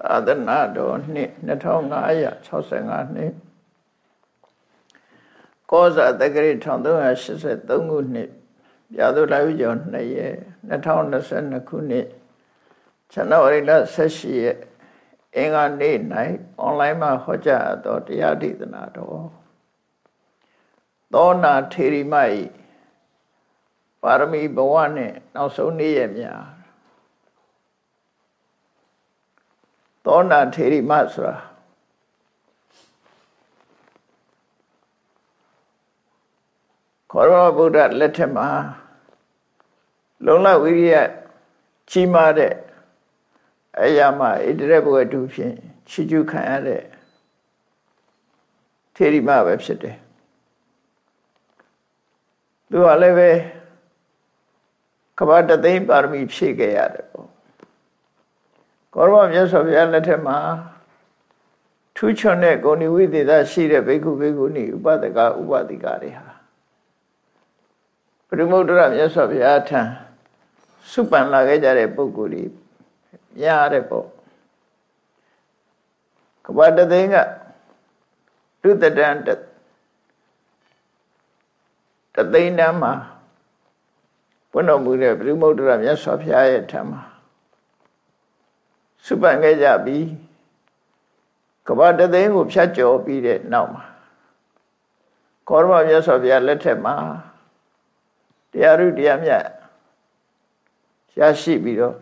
သာသနာတော်နှစ်2565နှစ်ကောဇာတက္ကရာ1383ခုနှစ်ပြာသူလာပြီကျော်2ရက်2022ခုနှစ်ဇန်နဝါရီလ18ရက်အင်္ဂါနေ့၌အွန်လိုင်းမှာဟောကြားတော်တရားဒေသနာတော်သောနာထေရီမ၏ပါရမီဘဝနှင့်နောက်ဆုံးနေ့ရက်များ သောနာထေရိမဆိုတာခေါ်တော်ဗုဒ္ဓလက်ထက်မှာလုံလဝိရိယကြီးမားတဲ့အရာမှဣတရဘဝတုဖြင့်ချီကျူးခံရတဲ့ထေရိမပဲဖြစ်တယ်သူကလည်းပဲကဘာတသိန်းပါရမီဖြည့်ခဲ့ရတယ်ပေါ့ ကောရမမြတ်စွာဘုရားလက်ထက်မှာထူးချွန်တဲ့ဂုဏီဝိသေသရှိတဲ့ဘိက္ခုဘိက္ခုနီဥပဒကဥပဒိကတွေဟာပရိမုဒ္ဒရမြတ်စွာဘုရားထံစုပန်လာခဲ့ကြတဲ့ပုဂ္ဂိုလ်တွေများတဲ့ပေါ့ကပ္ပတသိန်းကလူတတန်တသိန်းတန်းမှာဘုန်းတော်မူတဲ့ပရိမုဒ္ဒရမြတ်စွာဘုရားရဲ့ထံမှာ စုပန်ခဲ့ကြပြီးကဘာတသိန်းကိုဖြတ်ကျော်ပြီးတဲ့နောက်မှာကောရမမြတ်စွာဘုရားလက်ထက်မှာတရားရုတရားမြတ်ရရှိပြီးတော့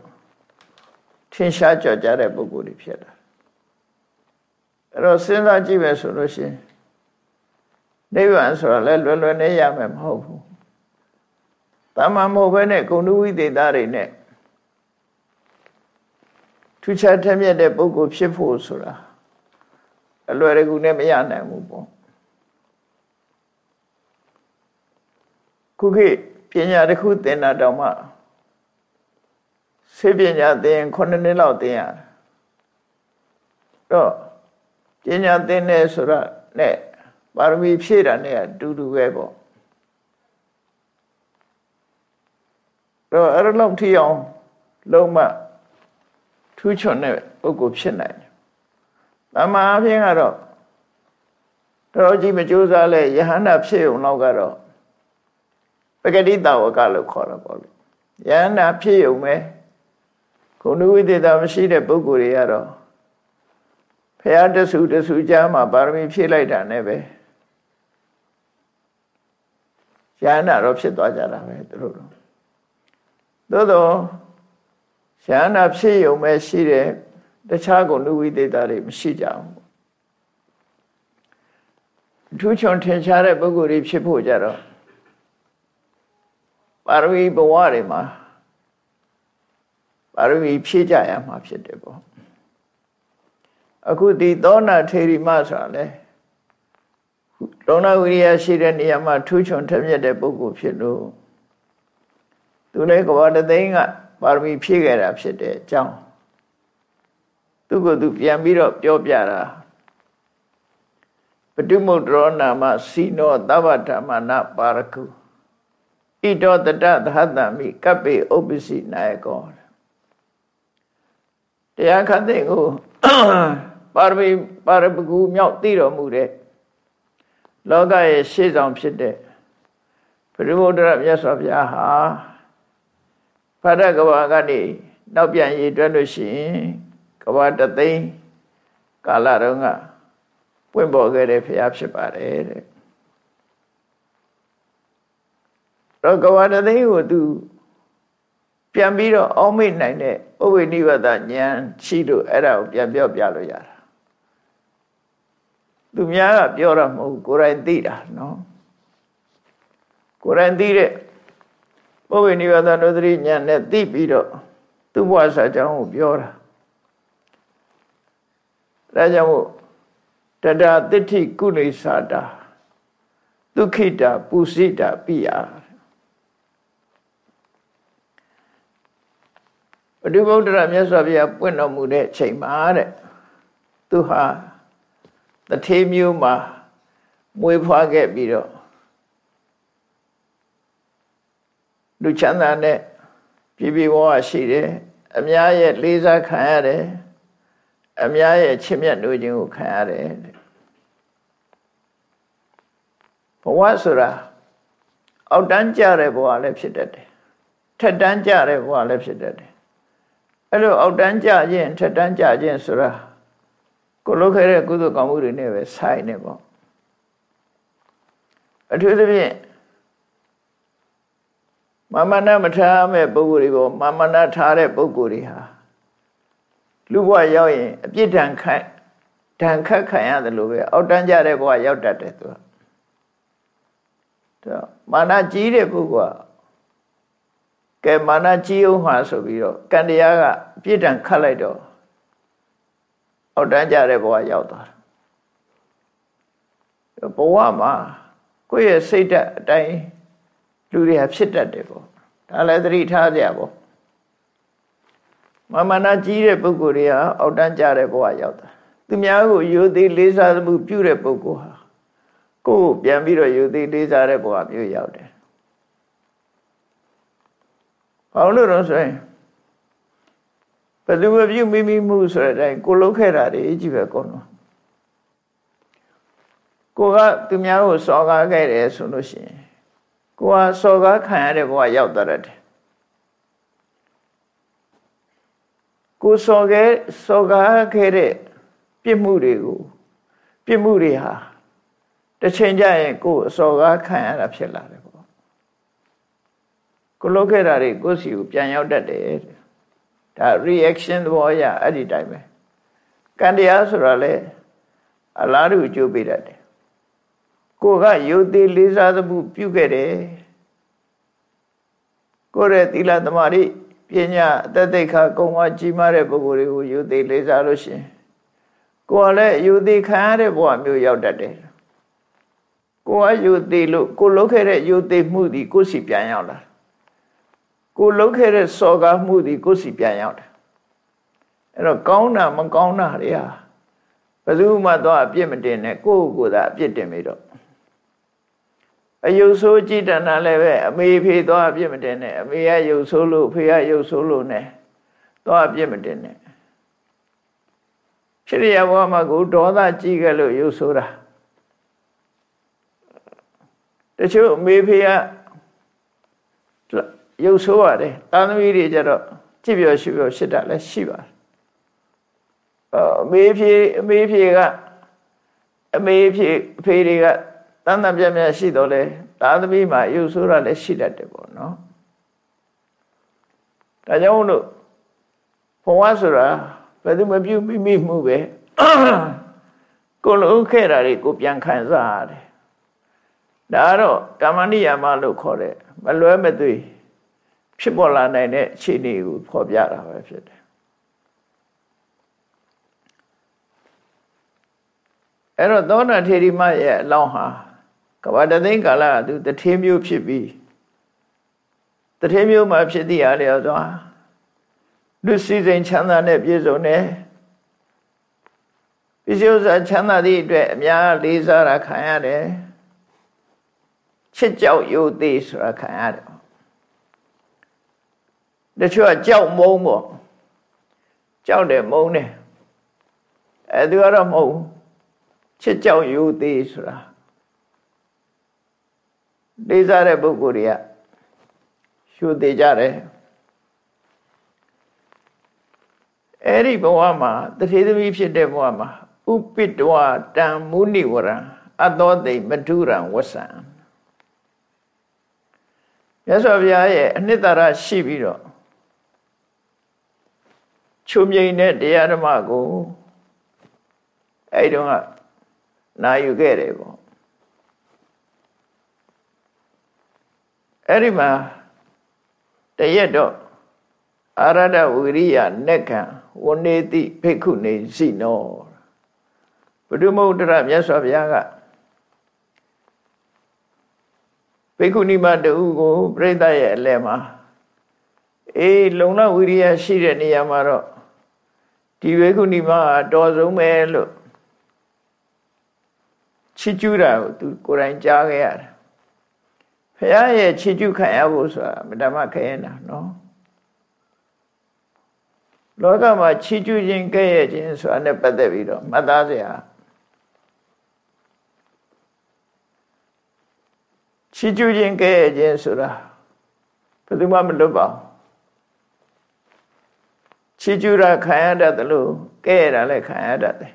ထင်ရှားကြော်ကြတဲ့ပုဂ္ဂိုလ်တွေဖြစ်တာအဲ့တော့စဉ်းစားကြည့်မယ်ဆိုလို့ရှိရင်နိဗ္ဗာန်ဆိုတာလည်းလွယ်လွယ်နဲ့ရမယ်မဟုတ်ဘူးတမ္မာမဟုတ်ဘဲနဲ့ဂုဏဝိသေသတွေနဲ့ထူး ခြားထက်မြက်တဲ့ပုဂ္ဂိုလ်ဖြစ်ဖို့ဆိုတာအလွယ်တကူနဲ့မရနိုင်ဘူးပေါ့ခုခေတ်ပညာတစ်ခုသင်တာတောင်မှဆေးပညာသင်9နှစ်လောက်သင်ရတယ်တော့ပညာသင်နေဆိုတာနဲ့ပါရမီဖြည့်တာနဲ့အတူတူပဲပေါ့တော့အဲ့လိုထိအောင်လုံးမ ထူးချွန်တဲ့ပုဂ္ဂိုလ်ဖြစ်နိုင်တယ်။တမန်အဖြစ်ကတော့တော်ကြီးမကြိုးစားလဲယဟန္တာဖြစ်ုံတော့ကတော့ပဂတိတဝကလို့ခေါ်တာပေါ့လေ။ယဟန္တာဖြစ်ုံပဲခုနဝိသေသမရှိတဲ့ပုဂ္ဂိုလ်တွေကတော့ဖះတဆူတဆူကြားမှာပါရမီဖြည့်လိုက်တာနဲ့ပဲယဟန္တာတော့ဖြစ်သွားကြတာပဲသူတို့တော့သို့တော့ ရဟန္တာဖြစ်ယုံပဲရှိတယ်တခြားကိုလူဝိသေတာတွေမရှိကြဘူးထူးချွန်ထင်ရှားတဲ့ပုဂ္ဂိုလ်တွေဖြစ်ဖို့ကြတော့ပါရမီဘဝတွေမှာပါရမီဖြည့်ကြရမှာဖြစ်တယ်ပေါ့အခုဒီသောနာထေရီမဆိုတာလေလုံနာဝိရိယရှိတဲ့နေရာမှာထူးချွန်ထက်မြက်တဲ့ပုဂ္ဂိုလ်ဖြစ်လို့သူလည်းကဘာတသိန်းက ပါရမီဖြည့်ခဲ့တာဖြစ်တဲ့အကြောင်းသူကသူပြန်ပြီးတော့ပြောပြတာပတုမုတ်ရောနာမစီနောသဗ္ဗဓမ္မနာပါရကုဣတောတတသဟတမိကပ္ပေဥပ္ပစီနာယကောတရားခတ်တဲ့ကိုပါရမီပါရပကူမြောက်သိတော်မူတဲ့လောကရဲ့ရှေ့ဆောင်ဖြစ်တဲ့ပရိမုဒ္ဒရမြတ်စွာဘုရားဟာ ဖရကဘာကနေနောက်ပြန်ရည်တွက်လို့ရှိရင်ကဘာတသိန်းကာလတုန်းကပွင့်ပေါ်ခဲ့တဲ့ဖရာဖြစ်ပါတယ်တဲ့တော့ကဘာတသိန်းကိုသူပြန်ပြီးတော့အောက်မေ့နိုင်တဲ့ဥဝိနိဝတဉာဏ်ရှိလို့အဲ့ဒါကိုပြန်ပြောပြလို့ရတာသူများကပြောတာမဟုတ်ကိုယ်တိုင်သိတာနော်ကိုယ်တိုင်သိတဲ့ ပုဗ္ဗေနိဗ္ဗာန်နုဒတိညာနဲ့သိပြီးတော့သူ့ဘဝစာကြောင်းကိုပြောတာဒါကြောင့်မို့တတသတိကုလိသတာဒုခိတာပုစိတာပိယပฏิဗုဒ္ဓရမြတ်စွာဘုရားပွင့်တော်မူတဲ့ချိန်မှာတဲ့သူဟာတထေးမျိုးမှာမွေးဖွားခဲ့ပြီးတော့ လူချမ်းသာနဲ့ပြည်ပြည်ဘဝရှိတယ်အများရဲ့လေးစားခံရတယ်အများရဲ့ချစ်မြတ်နိုးခြင်းကိုခံရတယ်ဘဝဆိုတာအောက်တန်းကြတဲ့ဘဝလည်းဖြစ်တတ်တယ်ထက်တန်းကြတဲ့ဘဝလည်းဖြစ်တတ်တယ်အဲ့လိုအောက်တန်းကြခြင်းထက်တန်းကြခြင်းဆိုတာကိုလုပ်ခဲ့တဲ့ကုသိုလ်ကောင်းမှုတွေနဲ့ပဲဆိုင်နေပေါ့အထူးသဖြင့် မမနာမထားမဲ့ပုဂ္ဂိုလ်တွေပေါ့မမနာထားတဲ့ပုဂ္ဂိုလ်တွေဟာလူဘဝရောက်ရင်အပြစ်ဒဏ်ခတ်ဒဏ်ခတ်ခံရတယ်လို့ပဲအောက်တန်းကြတဲ့ဘဝရောက်တတ်တယ်သူကတော့မာနကြီးတဲ့ပုဂ္ဂိုလ်ကကဲမာနကြီးအောင်မှာဆိုပြီးတော့ကံတရားကအပြစ်ဒဏ်ခတ်လိုက်တော့အောက်တန်းကြတဲ့ဘဝရောက်သွားတာဘဝမှာကိုယ့်ရဲ့စိတ်ဓာတ်အတိုင်း လူတွေဟာဖြစ်တတ်တယ်ပေါ့ဒါလည်းသတိထားကြပေါ့မမနာကြီးတဲ့ပုဂ္ဂိုလ်တွေဟာအောက်တန်းကြတဲ့ဘဝရောက်တာသူများကိုယုသေးလေးစားမှုပြုတဲ့ပုဂ္ဂိုလ်ဟာကိုယ်ပြန်ပြီးတော့ယုသေးလေးစားတဲ့ဘဝမျိုးရောက်တယ်။ဘာလို့လဲဆိုရင်ဘယ်သူမပြုမိမိမှုဆိုတဲ့အတိုင်းကိုလုတ်ခဲ့တာတွေအကြည့်ပဲကောနော်ကိုကသူများကိုစော်ကားခဲ့တယ်ဆိုလို့ရှိရင် ကိုကစော်ကားခံရတဲ့ဘဝရောက်တတ်တယ်ကိုစော်ခဲ့စော်ကားခဲ့တဲ့ပြစ်မှုတွေကိုပြစ်မှုတွေဟာတစ်ချိန်ကျရင်ကိုအစော်ကားခံရတာဖြစ်လာတယ်ပေါ့ကိုလုပ်ခဲ့တာတွေကိုစီကိုပြန်ရောက်တတ်တယ်ဒါ reaction သဘောအရအဲ့ဒီတိုင်းပဲကံတရားဆိုတာလေအလားတူကြိုးပေးတတ်တယ် ကိုကယုတ်သေးလေးစားသမှုပြုခဲ့တယ်ကိုရဲ့သီလသမာဓိပညာအသက်သိခါကုံဝကြီးမားတဲ့ပုဂ္ဂိုလ်တွေကိုယုတ်သေးလေးစားလို့ရှင်ကိုကလည်းယုတ်သေးခံရတဲ့ဘဝမျိုးရောက်တတ်တယ်ကိုကယုတ်သေးလို့ကိုလုပ်ခဲ့တဲ့ယုတ်သေးမှုဒီကိုစီပြန်ရောက်လာကိုလုပ်ခဲ့တဲ့စော်ကားမှုဒီကိုစီပြန်ရောက်တယ်အဲ့တော့ကောင်းတာမကောင်းတာတွေဟာဘယ်သူမှတော့အပြစ်မတင်နဲ့ကိုယ့်ကိုယ်သာအပြစ်တင်ပြီးတော့ အယုတ်ဆိုးကြည်တဏလည်းပဲအမေဖေသွားအပြစ်မတင်နဲ့အမေကယုတ်ဆိုးလို့ဖေကယုတ်ဆိုးလို့နဲ့သွားအပြစ်မတင်နဲ့ဖြစ်ရဘဝမှာကိုဒေါသကြီးခဲ့လို့ယုတ်ဆိုးတာတချို့အမေဖေကရုပ်ဆိုးရတယ်တာသမီတွေကြတော့ကြည့်ပြောရှိပြောဖြစ်တာလည်းရှိပါတယ်အမေဖြေအမေဖြေကအမေဖြေအဖေတွေက တန်တန်ပြတ်ပြတ်ရှိတော့လေတာသမီမှာရုပ်ဆိုးတာလည်းရှိတတ်တယ်ပေါ့နော်ဒါကြောင့်လို့ဘဝဆိုတာဘယ်သူမပြုမိမိမှုပဲကိုလုံးခဲ့တာတွေကိုပြန်ခံစားရတယ်ဒါကတော့ကာမဏိယာမလို့ခေါ်တဲ့မလွဲမသွေဖြစ်ပေါ်လာနိုင်တဲ့အခြေအနေကိုဖော်ပြတာပဲဖြစ်တယ်အဲ့တော့သောနာထေရီမရဲ့အလောင်းဟာ ကဘာတသိန်းကာလကသူတထေးမျိုးဖြစ်ပြီးတထေးမျိုးမှာဖြစ်သည့်အားလျော်စွာလူစည်းစိမ်ချမ်းသာနဲ့ပြည့်စုံတယ်ပြည့်စုံစွာချမ်းသာသည့်အတွက်အများလေးစားတာခံရတယ်ချစ်ကြောက်ယုတ်သေးဆိုတာခံရတယ်တချို့ကကြောက်မုန်းပေါ့ကြောက်တယ်မုန်းတယ်အဲသူကတော့မဟုတ်ချစ်ကြောက်ယူသေးဆိုတာ လေးစားတဲ့ပုဂ္ဂိုလ်တွေကရှုသေးကြတယ်အဲ့ဒီဘဝမှာတထေသမီးဖြစ်တဲ့ဘဝမှာဥပိတဝတံမုနိဝရံအသောသိမထုရံဝဆံမြတ်စွာဘုရားရဲ့အနှစ်သာရရှိပြီးတော့ချုံမြိန်တဲ့တရားဓမ္မကိုအဲ့တုန်းကနာယူခဲ့တယ်ပေါ့ အဲ့ဒီမှာတရက်တော့အာရဒဝိရိယနက္ခံဝနေတိဖိက္ခုနေရှိနောဘုဒ္ဓမုဒ္ဒရမြတ်စွာဘုရားကဖိက္ခုနိမတူကိုပြိဿရဲ့အလဲမှာအေးလုံလဝိရိယရှိတဲ့နေရာမှာတော့ဒီဝေခုဏီမအတော်ဆုံးပဲလို့ချစ်ကျူးတာကိုသူကိုယ်တိုင်ကြားခဲ့ရတယ် ဖះရဲ့ချစ်ကျူးခံရဖို့ဆိုတာမဓမ္မခဲရင်တာနော်လောကမှာချီးကျူးခြင်းကဲ့ရဲ့ခြင်းဆိုတာနဲ့ပတ်သက်ပြီးတော့မှတ်သားစရာချီးကျူးခြင်းကဲ့ရဲ့ခြင်းဆိုတာဘယ်သူမှမလွတ်ပါဘူးချီးကျူးတာခံရတတ်တယ်လို့ကဲ့ရတာလည်းခံရတတ်တယ်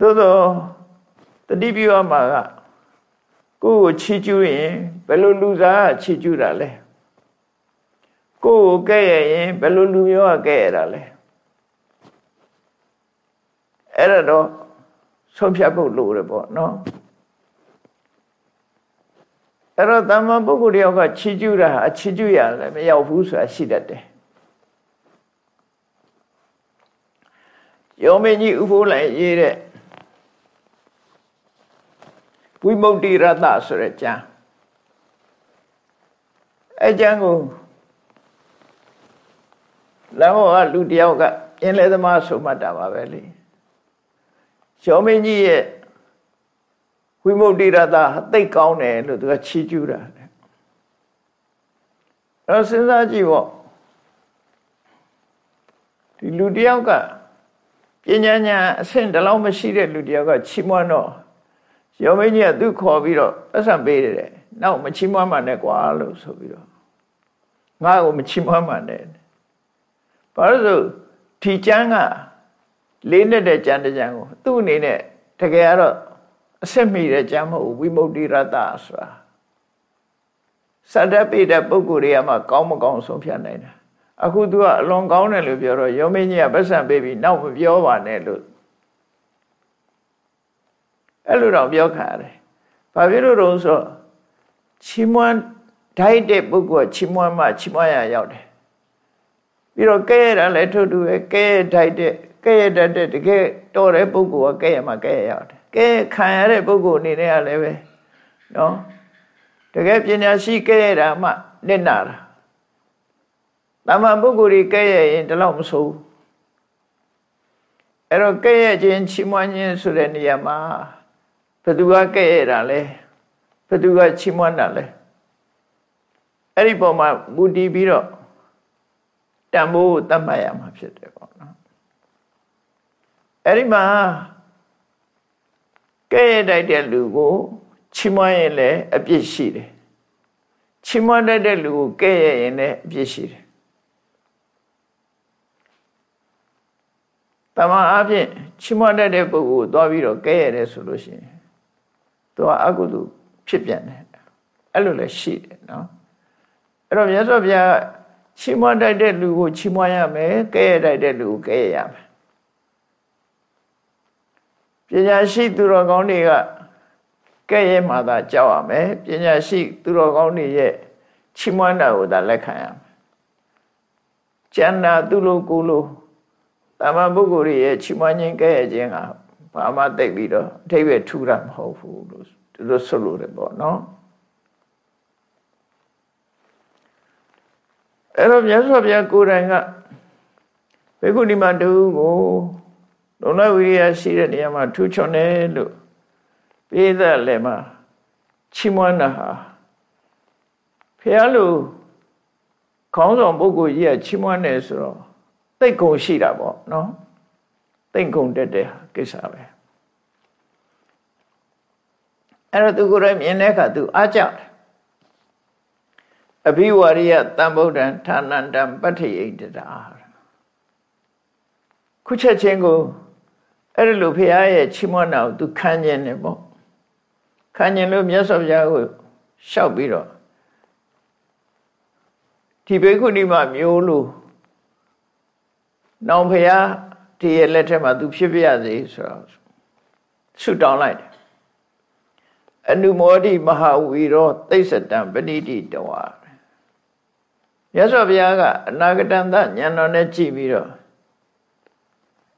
သို့သောတတိပြုရမှာက ကိုယ့်ကိုချီးကျူးရင်ဘယ်လိုလူစားချီးကျူးတာလဲကိုယ့်ကိုကဲ့ရရင်ဘယ်လိုလူမျိုးကကဲ့ရတာလဲအဲ့ဒါတော့ဆုံးဖြတ်ဖို့လိုတယ်ပေါ့နော်အဲ့တော့တမ္မာပုဂ္ဂိုလ်တယောက်ကချီးကျူးတာအချီးကျူးရလည်းမရောက်ဘူးဆိုတာရှိတတ်တယ်ယောမင်းကြီးဥဖိုးလိုက်ရေးတဲ့ ဝိမု ക്തി ရတဆိုတဲ့ကျမ်းအဲကျမ်းကိုလမ်းပေါ်ကလူတယောက်ကပြင်းလဲသမားဆိုမှတ်တာပါပဲလေယောမင်းကြီးရဲ့ဝိမု ക്തി ရတသိကောင်းတယ်လို့သူကချီးကျူးတာအဲစဉ်းစားကြည့်ပေါ့ဒီလူတယောက်ကပညာညာအဆင့်တလောက်မရှိတဲ့လူတယောက်ကချီးမွမ်းတော့ ယောမင်းကြီးကသူ့ခေါ်ပြီးတော့ပတ်စံပေးတယ်နောက်မချီးမွမ်းမှနဲ့ကွာလို့ဆိုပြီးတော့ငါ့ကိုမချီးမွမ်းမှနဲ့ဘာလို့ဆိုဒီကျမ်းကလေးနဲ့တဲ့ကျမ်းတစ်ကျမ်းကိုသူ့အနေနဲ့တကယ်ကတော့အစစ်မိတဲ့ကျမ်းမဟုတ်ဝိမု ക്തി ရတ္တဆိုတာစတ္တပိတဲ့ပုဂ္ဂိုလ်တွေကမှကောင်းမကောင်းဆုံးဖြတ်နိုင်တာအခုသူကအလွန်ကောင်းတယ်လို့ပြောတော့ယောမင်းကြီးကပတ်စံပေးပြီးနောက်မပြောပါနဲ့လို့ အဲ့လိုတော့ပြောခါရတယ်။ဘာဖြစ်လို့တော့ဆိုချီးမွမ်းဓာတ်တဲ့ပုဂ္ဂိုလ်ကချီးမွမ်းမှချီးမွမ်းရရောက်တယ်။ပြီးတော့ကဲရတာလည်းထို့တူပဲကဲဓာတ်တဲ့ကဲရတတ်တဲ့တကယ်တော်တဲ့ပုဂ္ဂိုလ်ကကဲရမှကဲရရောက်တယ်။ကဲခံရတဲ့ပုဂ္ဂိုလ်အနေနဲ့ကလည်းပဲနော်တကယ်ပညာရှိကဲရတာမှနစ်နာတာ။တမန်ပုဂ္ဂိုလ်တွေကဲရရင်ဒီလောက်မဆိုးဘူး။အဲ့တော့ကဲရခြင်းချီးမွမ်းခြင်းဆိုတဲ့နေရာမှာဘ သူကကဲ့ရတာလဲဘသူကချီးမွမ်းတာလဲအဲ့ဒီပုံမှာမူတည်ပြီးတော့တန်ဖိုးကိုတတ်မှတ်ရမှာဖြစ်တယ်ပေါ့နော်အဲ့ဒီမှာကဲ့ရတိုက်တဲ့လူကိုချီးမွမ်းရင်လည်းအပြစ်ရှိတယ်ချီးမွမ်းတတ်တဲ့လူကိုကဲ့ရရင်လည်းအပြစ်ရှိတယ်တမန်အဖြစ်ချီးမွမ်းတတ်တဲ့ပုဂ္ဂိုလ်ကိုသွားပြီးတော့ကဲ့ရတယ်ဆိုလို့ရှိရင် သူကအကုသိုလ်ဖြစ်ပြန်တယ်အဲ့လိုလည်းရှိတယ်နော်အဲ့တော့မြတ်စွာဘုရားချီးမွမ်းတတ်တဲ့လူကိုချီးမွမ်းရမယ်ကဲရတတ်တဲ့လူကိုကဲရရမယ်ပညာရှိသူတော်ကောင်းတွေကကဲ့ရဲ့မှသာကြောက်ရမယ်ပညာရှိသူတော်ကောင်းတွေရဲ့ချီးမွမ်းတာကိုသာလက်ခံရမယ်ကျန်တာသူလိုကိုလိုတာမန်ပုဂ္ဂိုလ်ရဲ့ချီးမွမ်းခြင်းကဲ့ရဲ့ခြင်းက ဘာမှတိတ်ပြီးတော့အထိပ္ပယ်ထူတာမဟုတ်ဘူးလို့ဒီလိုဆိုလို့တယ်ပေါ့နော်အဲ့တော့မြတ်စွာဘုရားကိုယ်တိုင်ကဘေကုဏီမတူကိုလုံလဝိရိယရှိတဲ့နေရာမှာထူးချွန်တယ်လို့ပြေးသက်လည်းမှာချီးမွမ်းတာဟာဖះလို့ခေါင်းဆောင်ပုဂ္ဂိုလ်ကြီးကချီးမွမ်းတယ်ဆိုတော့သိတ်ကုန်ရှိတာပေါ့နော် သိမ့်ကုန်တက်တဲ့ကိစ္စပဲအဲ့တော့သူကိုယ်တိုင်မြင်တဲ့အခါသူအားကြတယ်အဘိဝါရိယတံဗုဒ္ဓံဌာနန္တံပဋ္ဌိဣတတာခုချက်ချင်းကိုအဲ့ဒီလိုဖရာရဲ့ချီးမွမ်းတာကိုသူခံကျင်တယ်ပေါ့ခံကျင်လို့မြတ်စွာဘုရားကိုလျှောက်ပြီးတော့ဒီဘေခုနီမမျိုးလို့နောင်ဖရာ ဒီရဲ့လက်ထက်မှာ तू ဖြစ်ပြရစေဆိုတော့ဆုတောင်းလိုက်တယ်အနုမောဒိမဟာဝီရောသိစ္စတံပဏိတိတဝါမြတ်စွာဘုရားကအနာဂတန်သဉာဏ်တော်နဲ့ကြည့်ပြီးတော့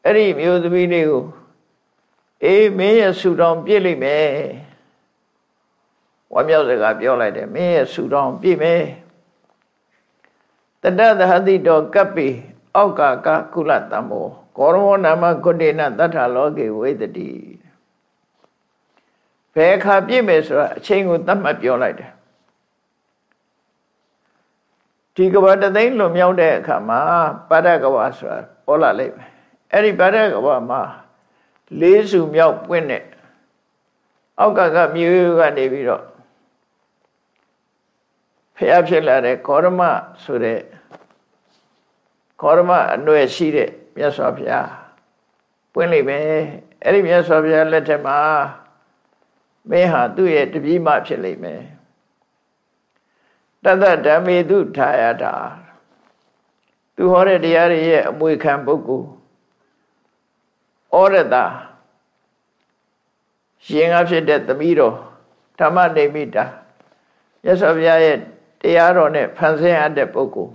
အဲ့ဒီမျိုးသမီးလေးကိုအေးမင်းရဲ့ဆုတောင်းပြည့်လိမ့်မယ်ဝါမြောက်စကားပြောလိုက်တယ်မင်းရဲ့ဆုတောင်းပြည့်မယ်တတသဟတိတောကပ္ပိအောက်ကကကုလတံမော ကောရမောနာမကုဋ္ဌိနတထလောကေဝေဒတိဘယ်အခါပြည့်မယ်ဆိုတာအချိန်ကိုသတ်မှတ်ပြောလိုက်တယ်ဒီကဘာတသိန်းလွန်မြောက်တဲ့အခါမှာပါဒကဘာဆိုတာပေါ်လာလိမ့်မယ်အဲ့ဒီပါဒကဘာမှာလေးစုမြောက်ပွင့်တဲ့အောက်ကကမြို့ကနေပြီးတော့ဖျားဖြစ်လာတဲ့ကောရမဆိုတဲ့ကောရမအနွယ်ရှိတဲ့ မြတ်စွာဘုရားပွင့်လိမ့်မယ်အဲ့ဒီမြတ်စွာဘုရားလက်ထက်မှာမင်းဟာသူ့ရဲ့တပည့်မဖြစ်လိမ့်မယ်တသဓမ္မေတုထာယတာသူဟောတဲ့တရားတွေရဲ့အမွေခံပုဂ္ဂိုလ်ဩရတာရှင်ကဖြစ်တဲ့သမီးတော်ဓမ္မနေမိတာမြတ်စွာဘုရားရဲ့တရားတော်နဲ့ဖန်ဆင်းရတဲ့ပုဂ္ဂိုလ်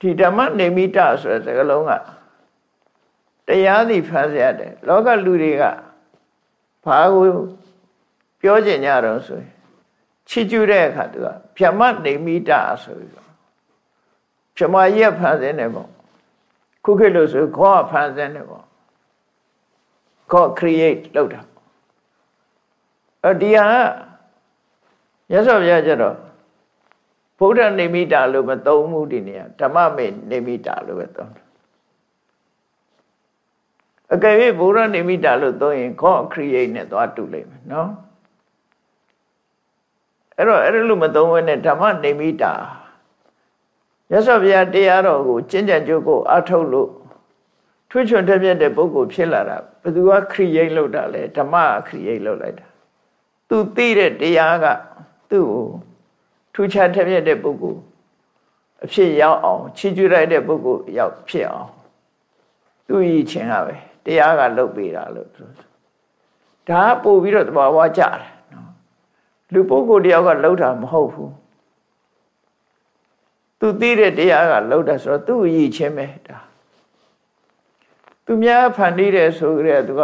ဒီဓမ္မနေမိတာဆိုတဲ့စကားလုံးကတရားသည်ဖန်ဆင်းရတယ်လောကလူတွေကဘာကိုပြောကြင်ကြတော့ဆိုရင်ချီကျူးတဲ့အခါသူကဖြမနေမိတာဆိုပြီးတော့ဖြမရက်ဖန်ဆင်းတယ်ပေါ့ခုခေတ်လို့ဆိုခေါ်ဖန်ဆင်းတယ်ပေါ့ခေါ် create လုပ်တာအဒီဟာရသော်ပြကြတော့ ဗုဒ္ဓနေမိတာလို့မသုံးဘူးဒီနေရာဓမ္မမေနေမိတာလို့ပဲသုံးတယ်အကယ်၍ဗုဒ္ဓနေမိတာလို့သုံးရင် God create နဲ့သွားတူလိမ့်မယ်နော်အဲ့တော့အဲ့လိုမသုံးဘဲနဲ့ဓမ္မနေမိတာရသော်ဘုရားတရားတော်ကိုကျင့်ကြံကြိုးကိုအထုတ်လို့ထွေးချွန်တက်ပြတဲ့ပုဂ္ဂိုလ်ဖြစ်လာတာဘယ်သူက create လုပ်တာလဲဓမ္မ create လုပ်လိုက်တာသူသိတဲ့တရားကသူ့ကို ထူးခြားတက်ပြတဲ့ပုဂ္ဂိုလ်အဖြစ်ရောက်အောင်ချီးကျူးလိုက်တဲ့ပုဂ္ဂိုလ်ရောက်ဖြစ်အောင်သူ့ရည်ချင်းကပဲတရားကလုပ်ပေးတာလို့ဆိုဒါကပို့ပြီးတော့တဘာဝကြတယ်နော်လူပုဂ္ဂိုလ်တယောက်ကလှုပ်တာမဟုတ်ဘူးသူသိတဲ့တရားကလှုပ်တာဆိုတော့သူ့ရည်ချင်းပဲဒါသူများဖန်တီးတယ်ဆိုကြတဲ့သူက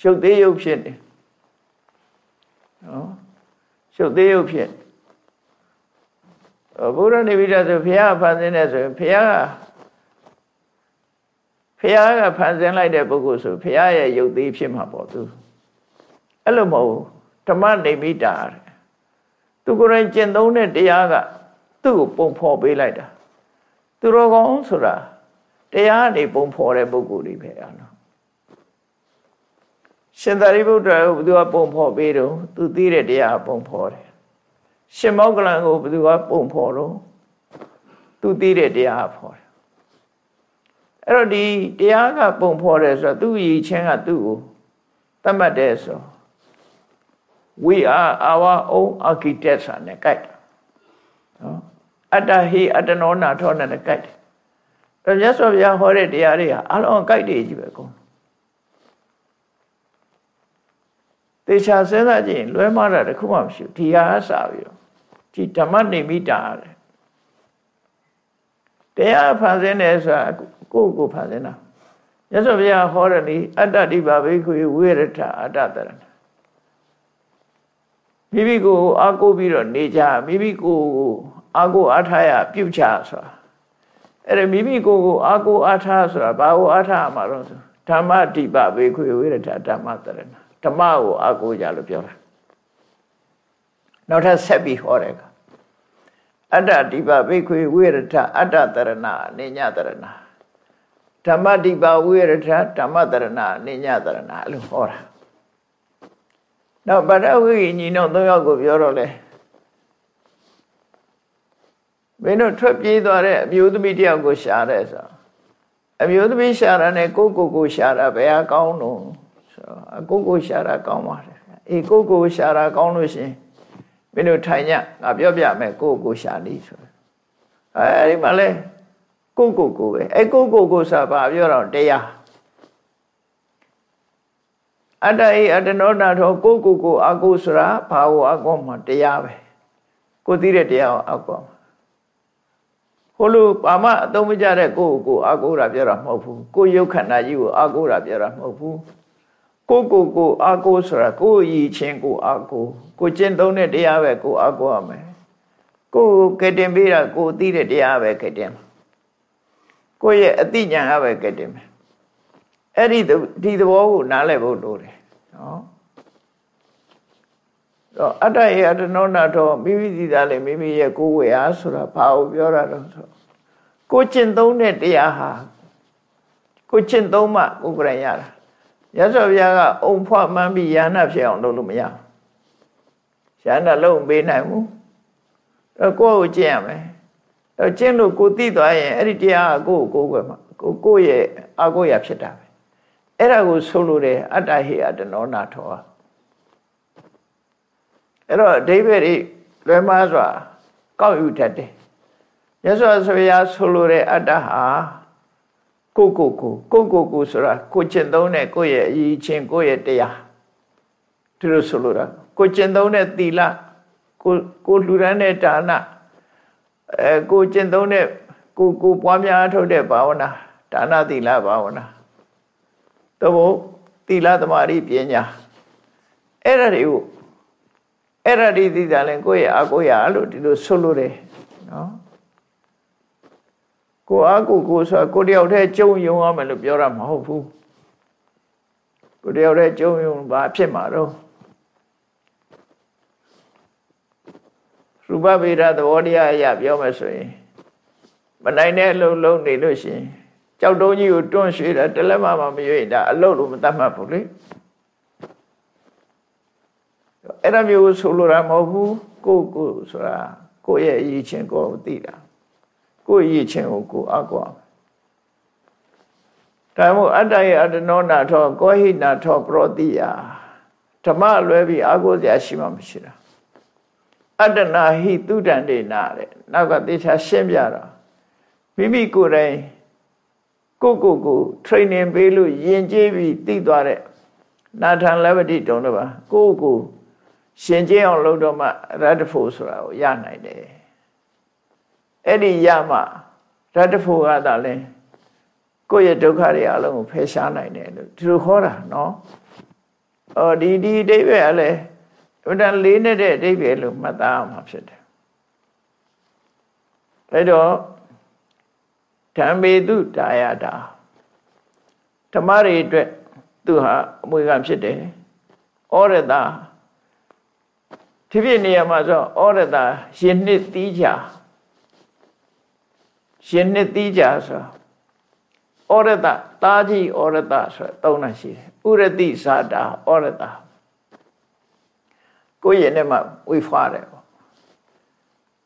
ရှုပ်သေးရုပ်ဖြစ်တယ်နော်ရှုပ်သေးရုပ်ဖြစ် ဘုရားနေပြီဆိုဘုရားဖန်ဆင်းတယ်ဆိုရင်ဘုရားဖះကဖန်ဆင်းလိုက်တဲ့ပုဂ္ဂိုလ်ဆိုဖះရဲ့ယုတ်သေးဖြစ်မှာပေါ့သူအဲ့လိုမဟုတ်ဓမ္မနေမိတာသူကိုယ်တိုင်ကျင့်သုံးတဲ့တရားကသူ့ကိုပုံဖော်ပေးလိုက်တာသူတော်ကောင်းဆိုတာတရားနေပုံဖော်တဲ့ပုဂ္ဂိုလ်တွေပဲအဲ့လိုရှင်သာရိပုတ္တရာကိုဘယ်သူကပုံဖော်ပေးတော့သူသိတဲ့တရားပုံဖော်တယ် ရှင်မောကလန်ကိုဘယ်သူကပုံဖော်တော့သူသိတဲ့တရားဖော်တယ်အဲ့တော့ဒီတရားကပုံဖော်တယ်ဆိုတော့သူ့ရည်ချင်းကသူ့ကိုသတ်မှတ်တယ်ဆို we are our own architect ဆာနဲ့ကြိုက်တယ်နော်အတ္တဟိအတ္တနောနာထောနဲ့ကြိုက်တယ်အဲ့မြတ်စွာဘုရားဟောတဲ့တရားတွေကအလုံးကြိုက်တယ်ကြီးပဲကုန်တေချာစဉ်းစားကြည့်ရင်လွဲမှားတာတခုမှမရှိဘူးဒီဟာအစားပြီးတော့ ဒီဓမ္မနိမိတာတဲ့တရားဖန်ဆင်းတယ်ဆိုတာကိုယ့်ကိုဖန်ဆင်းတာမြတ်စွာဘုရားဟောတယ်လေအတ္တတိပါဘိခွေဝိရထအတ္တတရဏမိမိကိုအာကိုပြီးတော့နေကြမိမိကိုအာကိုအားထားရပြုတ်ချဆိုတာအဲ့ဒါမိမိကိုကိုအာကိုအားထားဆိုတာဘာကိုအားထားမှာတော့ဆိုဓမ္မတိပဘိခွေဝိရထဓမ္မတရဏဓမ္မကိုအာကိုကြလို့ပြောတာနောက်ထပ်ဆက်ပြီးဟောတယ်က အတ္တတိပဘိခွေဝိရထအတ္တတရဏအညတရဏဓမ္မတိပါဝိရထဓမ္မတရဏအညတရဏအဲ့လိုဟောတာနောက်ဗဒဝိညီနောသုံးယောက်ကိုပြောတော့လေမင်းတို့ထွက်ပြေးသွားတဲ့အမျိုးသမီးတယောက်ကိုရှာတဲ့ဆိုအမျိုးသမီးရှာတာနဲ့ကိုကိုကိုရှာတာဘယ်ဟာကောင်းလို့ဆိုအကိုကိုရှာတာကောင်းပါတယ်အေးကိုကိုရှာတာကောင်းလို့ရှင် မင်းတို့ထိုင်ညငါပြောပြမယ်ကိုကိုရှာနေဆိုအဲဒီမှာလဲကိုကိုကိုပဲအဲကိုကိုကိုဆိုပါပြောတော့တရားအတ္တဤအတ္တနောနာထောကိုကိုကိုအကုဆိုတာဘာကိုအကောမှာတရားပဲကိုသိတဲ့တရားကိုအကောမှာဟိုလိုပါမအသုံးမကျတဲ့ကိုကိုအကုတာပြောတာမဟုတ်ဘူးကိုရုပ်ခန္ဓာကြီးကိုအကုတာပြောတာမဟုတ်ဘူး ကိုကိုကိုအကုဆိုတာကိုရည်ချင်းကိုအကုကိုကျင့်သုံးတဲ့တရားပဲကိုအကုရမယ်ကိုကတင်ပေးတာကိုသိတဲ့တရားပဲကတင်ကိုရဲ့အတိညာကပဲကတင်မယ်အဲ့ဒီဒီသဘောကိုနားလည်ဖို့လိုတယ်နော်တော့အတ္တရဲ့အတ္တနောနာတော့မိမိစီသားလေမိမိရဲ့ကိုယ်ဝေအားဆိုတာဘာကိုပြောတာတော့ဆိုကိုကျင့်သုံးတဲ့တရားဟာကိုကျင့်သုံးမှကိုယ်ကြရတာ ရသော်ဘုရားကအုံဖွမှန်းပြီးယာနာဖြစ်အောင်လုပ်လို့မရဘူးယာနာလုံးပေးနိုင်ဘူးအဲကိုယ့်ကိုကျင့်ရမယ်အဲကျင့်လို့ကိုသိသွားရင်အဲ့ဒီတရားကကိုယ့်ကိုကိုယ်ွယ်မှာကိုကိုယ့်ရဲ့အကိုရဖြစ်တာပဲအဲ့ဒါကိုဆိုလိုတယ်အတ္တဟိအတနောနာထောအဲ့တော့အဓိပ္ပာယ်တွေလွယ်မှားစွာကောက်ယူတတ်တယ်ရသော်ဆိုရာဆိုလိုတဲ့အတ္တဟာ ကိုကိုကိုကိုကိုကိုဆိုတာကိုကျင့်သုံးတဲ့ကိုယ့်ရဲ့အရေးချင်းကိုယ့်ရဲ့တရားဒီလိုဆိုလိုတာကိုကျင့်သုံးတဲ့သီလကိုကိုလှူဒန်းတဲ့ဒါနအဲကိုကျင့်သုံးတဲ့ကိုကိုပွားများထုတ်တဲ့ဘာဝနာဒါနသီလဘာဝနာသို့မဟုတ်သီလသမารိပညာအဲ့ဒါတွေကိုအဲ့ဒါဒီသိတာလဲကိုယ့်ရဲ့အကိုရလို့ဒီလိုဆိုလိုတယ်နော် ကိုအားကိုကိုဆိုကိုတယောက်တည်းကြုံယုံရမယ်လို့ပြောတာမဟုတ်ဘူးကိုတယောက်တည်းကြုံယုံဘာဖြစ်မှာတော့ရူပဗေဒသဘောတရားအရပြောမယ်ဆိုရင်မနိုင်တဲ့အလုံးလုံးနေလို့ရှိရင်ကြောက်တုံးကြီးကိုတွန့်ရွှေ့တာတလက်မှမမရွေ့တာအလုတ်လို့မတတ်မှတ်ဘူးလေအဲ့ဒါမျိုးဆိုလိုတာမဟုတ်ဘူးကိုကိုဆိုတာကိုရဲ့အရေးချင်းကိုသိတာ ကိုယ့်ရည်ချင်းကိုကိုအကွာဒါမို့အတ္တရဲ့အတ္တနောနာထောကောဟိနာထောပရောတိယဓမ္မလွဲပြီးအာကိုစရာရှိမှမရှိတာအတ္တနာဟိတုဒ္ဒန္တေနာတဲ့နောက်ကသေချာရှင်းပြတော့မိမိကိုယ်တိုင်ကိုကိုကို training ပေးလို့ယဉ်ကျေးပြီးသိသွားတဲ့နာထံလဘတိတုံးတော့ပါကိုကိုရှင်ကျေးအောင်လုပ်တော့မှရတ္တဖို့ဆိုတာကိုရနိုင်တယ် အဲ့ဒီရမှရတ္တဖို့ကသာလဲကိုယ့်ရဲ့ဒုက္ခတွေအလုံးကိုဖယ်ရှားနိုင်တယ်လို့ဒီလိုခေါ်တာနော်အော်ဒီဒီအတိပ္ပယ်ကလည်းအမှန်တန်လေးနဲ့တဲ့အတိပ္ပယ်လို့မှတ်သားအောင်ဖြစ်တယ်အဲ့တော့ဓမ္မေတုတာယတာဓမ္မတွေအတွက်သူဟာအမွေခံဖြစ်တယ်ဩရတာဒီဖြစ်နေရာမှာဆိုဩရတာရှင်နှစ်သီးကြ ရှင်နှစ်သီးကြဆိုဩရတတာကြီးဩရတဆိုသုံးတာရှိတယ်ဥရတိဇာတာဩရတကိုယ့်ရဲ့နဲ့မှဝေဖွားတယ်ပေါ့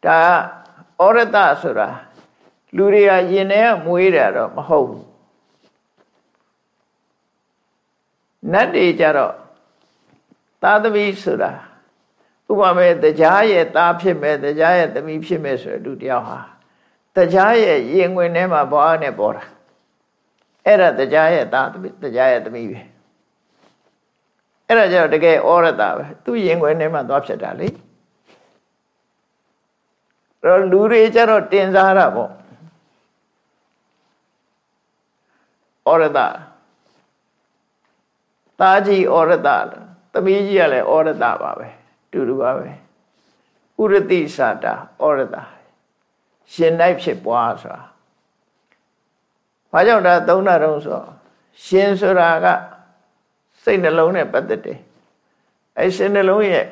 ဒါဩရတဆိုတာလူတွေကယင်ထဲကမွေးတာတော့မဟုတ်ဘူးနတ်တွေကြတော့သာသမီဆိုတာဥပမာတရားရဲ့သားဖြစ်မဲ့တရားရဲ့သမီးဖြစ်မဲ့ဆိုတဲ့လူတယောက်ဟာ တရားရဲ့ရင်ဝင်ထဲမှာဘွားနဲ့ပေါ်တာအဲ့ဒါတရားရဲ့သားတရားရဲ့သမီးပဲအဲ့ဒါကြောင့်တကယ်ဩရတာပဲသူရင်ဝင်ထဲမှာသွားဖြစ်တာလေအဲ့တော့လူတွေကြတော့တင်စားတာပေါ့ဩရတာတာကြီးဩရတာသမီးကြီးကလည်းဩရတာပါပဲတူတူပါပဲဥရတိစာတာဩရတာ ရှင်၌ဖြစ်ပွားဆိုတာဘာကြောင့်ဒါသုံးတာတုံးဆိုရှင်ဆိုတာကစိတ်နှလုံးနဲ့ပတ်သက်တယ်အဲရှင်နှလုံးရဲ့